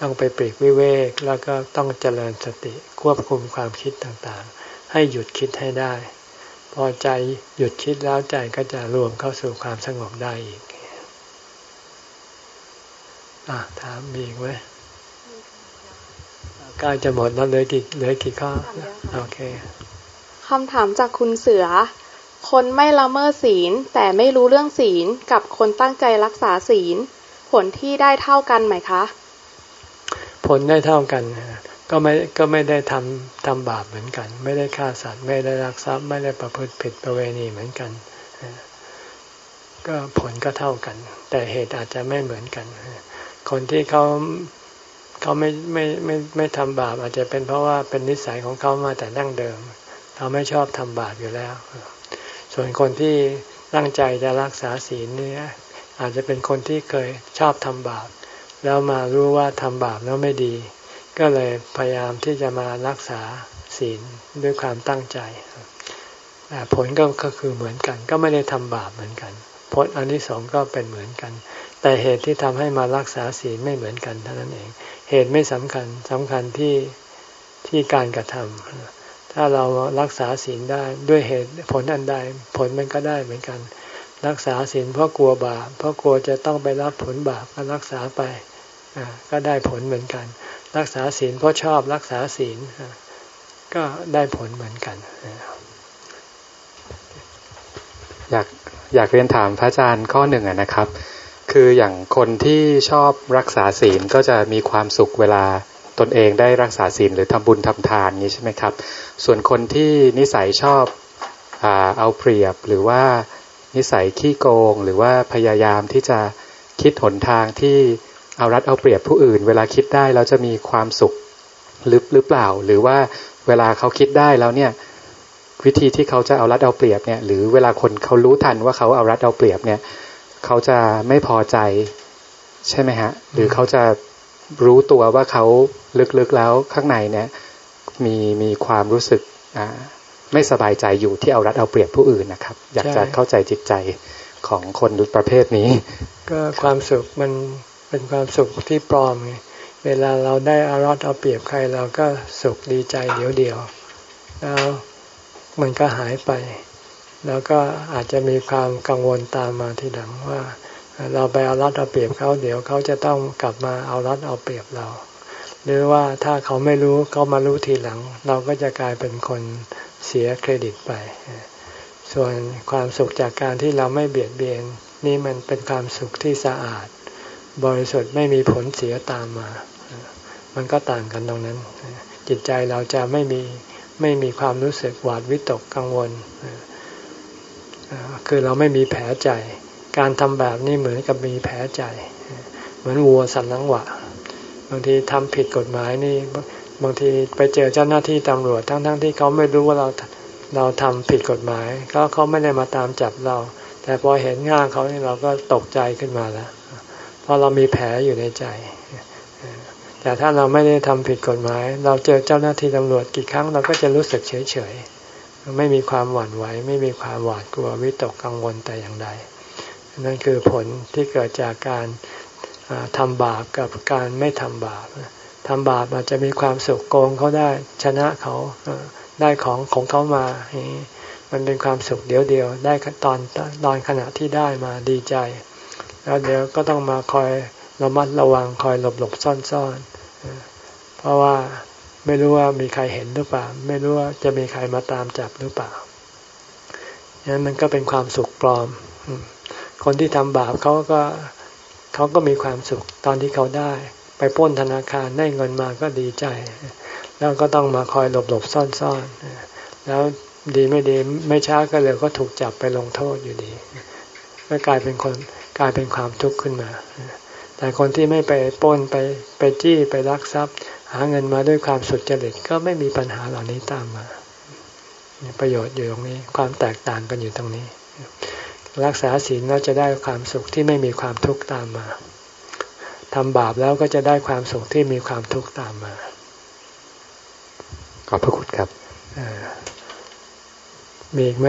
ต้องไปปรีกวิเวกแล้วก็ต้องเจริญสติควบคุมความคิดต่างๆ ให้หยุดคิดให้ได้ พอใจหยุดคิดแล้วใจก็จะรวมเข้าสู่ความสงบได้อีก อะ ถามมีอีกไหมใกล้จะหมดแล้วเหลือกี่เหลือกี่ข้อโอเคคำถามจากคุณเสือ คนไม่ละเมิดศีล แต่ไม่รู้เรื่องศีลกับคนตั้งใจรักษาศีล ผลที่ได้เท่ากันไหมคะ ผลได้เท่ากัน ก็ไม่ก็ไม่ได้ทำทำบาปเหมือนกัน ไม่ได้ฆ่าสัตว์ ไม่ได้รักทรัพย์ ไม่ได้ประพฤติผิดประเวณีเหมือนกัน ก็ผลก็เท่ากัน แต่เหตุอาจจะไม่เหมือนกัน คนที่เขาเขาไม่ไม่ไม่ไม่ทำบาป อาจจะเป็นเพราะว่าเป็นนิสัยของเขามาแต่ดั้งเดิมเขาไม่ชอบทำบาปอยู่แล้ว ส่วนคนที่ตั้งใจจะรักษาศีลนี่อาจจะเป็นคนที่เคยชอบทำบาป แล้วมารู้ว่าทำบาปแล้วไม่ดี ก็เลยพยายามที่จะมารักษาศีลด้วยความตั้งใจแต่ผลก็คือเหมือนกัน ก็ไม่ได้ทำบาปเหมือนกันผลอันที่สองก็เป็นเหมือนกัน แต่เหตุที่ทำให้มารักษาศีลไม่เหมือนกันเท่านั้นเอง เหตุไม่สำคัญสำคัญที่ที่การกระทำถ้าถ้าเรารักษาศีลได้ด้วยเหตุผลอันใดผลมันก็ได้เหมือนกัน รักษาศีลเพราะกลัวบาปเพราะกลัวจะต้องไปรับผลบาปก็รักษาไปก็ได้ผลเหมือนกัน รักษาศีลเพราะชอบรักษาศีลก็ได้ผลเหมือนกัน อยากอยากเรียนถามพระอาจารย์ข้อหนึ่งนะครับ คืออย่างคนที่ชอบรักษาศีลก็จะมีความสุขเวลาตนเองได้รักษาศีลหรือทำบุญทำทานนี้ใช่ไหมครับ ส่วนคนที่นิสัยชอบเอาเปรียบหรือว่านิสัยขี้โกง หรือว่าพยายามที่จะคิดหนทางที่ เอารัดเอาเปรียบผู้อื่น เวลาคิดได้เราจะมีความสุขลึกหรือเปล่า หรือว่าเวลาเขาคิดได้แล้วเนี่ย วิธีที่เขาจะเอารัดเอาเปรียบเนี่ย หรือเวลาคนเขารู้ทันว่าเขาเอารัดเอาเปรียบเนี่ย เขาจะไม่พอใจใช่ไหมฮะ หรือเขาจะรู้ตัวว่าเขาลึกๆแล้วข้างในเนี่ยมีมีความรู้สึกอ่าไม่สบายใจอยู่ที่เอารัดเอาเปรียบผู้อื่นนะครับ อยากจะเข้าใจจิตใจของคนประเภทนี้ ก็ความสุขมัน เป็นความสุขที่ปลอมไงเวลาเราได้อารัดเอาเปรียบใครเราก็สุขดีใจเดี๋ยวเดียวแล้วมันก็หายไป แล้วก็อาจจะมีความกังวลตามมาทีหลังว่า เราไปเอารัดเอาเปรียบเขาเดี๋ยวเขาจะต้องกลับมาเอารัดเอาเปรียบเรา หรือว่าถ้าเขาไม่รู้เขามารู้ทีหลัง เราก็จะกลายเป็นคนเสียเครดิตไป ส่วนความสุขจากการที่เราไม่เบียดเบียนนี่มันเป็นความสุขที่สะอาด บริสุทธิ์ไม่มีผลเสียตามมา มันก็ต่างกันตรงนั้น จิตใจเราจะไม่มีไม่มีความรู้สึกหวาดวิตกกังวล คือเราไม่มีแผลใจ การทำแบบนี้เหมือนกับมีแผลใจ เหมือนวัวสันนังหวะ บางทีทำผิดกฎหมายนี่บางทีไปเจอเจ้าหน้าที่ตำรวจทั้งๆทที่เขาไม่รู้ว่าเราเราทำผิดกฎหมายก็เขาไม่ได้มาตามจับเรา แต่พอเห็นงางเขานี่เราก็ตกใจขึ้นมาแล้ว เพราะเรามีแผลอยู่ในใจ แต่ถ้าเราไม่ได้ทำผิดกฎหมาย เราเจอเจ้าหน้าที่ตำรวจกี่ครั้งเราก็จะรู้สึกเฉยเฉยไม่มีความหวั่นไหว ไม่มีความหวาดกลัววิตกกังวลแต่อย่างใด นั่นคือผลที่เกิดจากการทำบาปกับการไม่ทำบาปทำบาปอาจจะมีความสุขโกงเขาได้ชนะเขาได้ของของเขามา มันเป็นความสุขเดียวเดียวได้ตอนตอนขณะที่ได้มาดีใจ แล้วเดี๋ยวก็ต้องมาคอยระมัดระวังคอยหลบหลบซ่อนซ่อนเพราะว่าไม่รู้ว่ามีใครเห็นหรือเปล่า ไม่รู้ว่าจะมีใครมาตามจับหรือเปล่างนั้นมันก็เป็นความสุขปลอม คนที่ทำบาปเขาก็เขาก็มีความสุขตอนที่เขาได้ ไปป้นธนาคารได้เงินมาก็ดีใจ แล้วก็ต้องมาคอยหลบหลบซ่อนซ่อนแล้วดีไม่ดีไม่ช้าก็เลยก็ถูกจับไปลงโทษอยู่ดีก็กลายเป็นคน กลายเป็นความทุกข์ขึ้นมา แต่คนที่ไม่ไปป้นไปไปจี้ไปรักทรัพย์ หาเงินมาด้วยความสุดจริตก็ไม่มีปัญหาเหล่านี้ตามมา ประโยชน์อยู่ตรงนี้ความแตกต่างกันอยู่ตรงนี้ รักษาศีลแล้วจะได้ความสุขที่ไม่มีความทุกข์ตามมาทำบาปแล้วก็จะได้ความสุขที่มีความทุกข์ตามมา ขอบพระคุณครับมีอีกไหม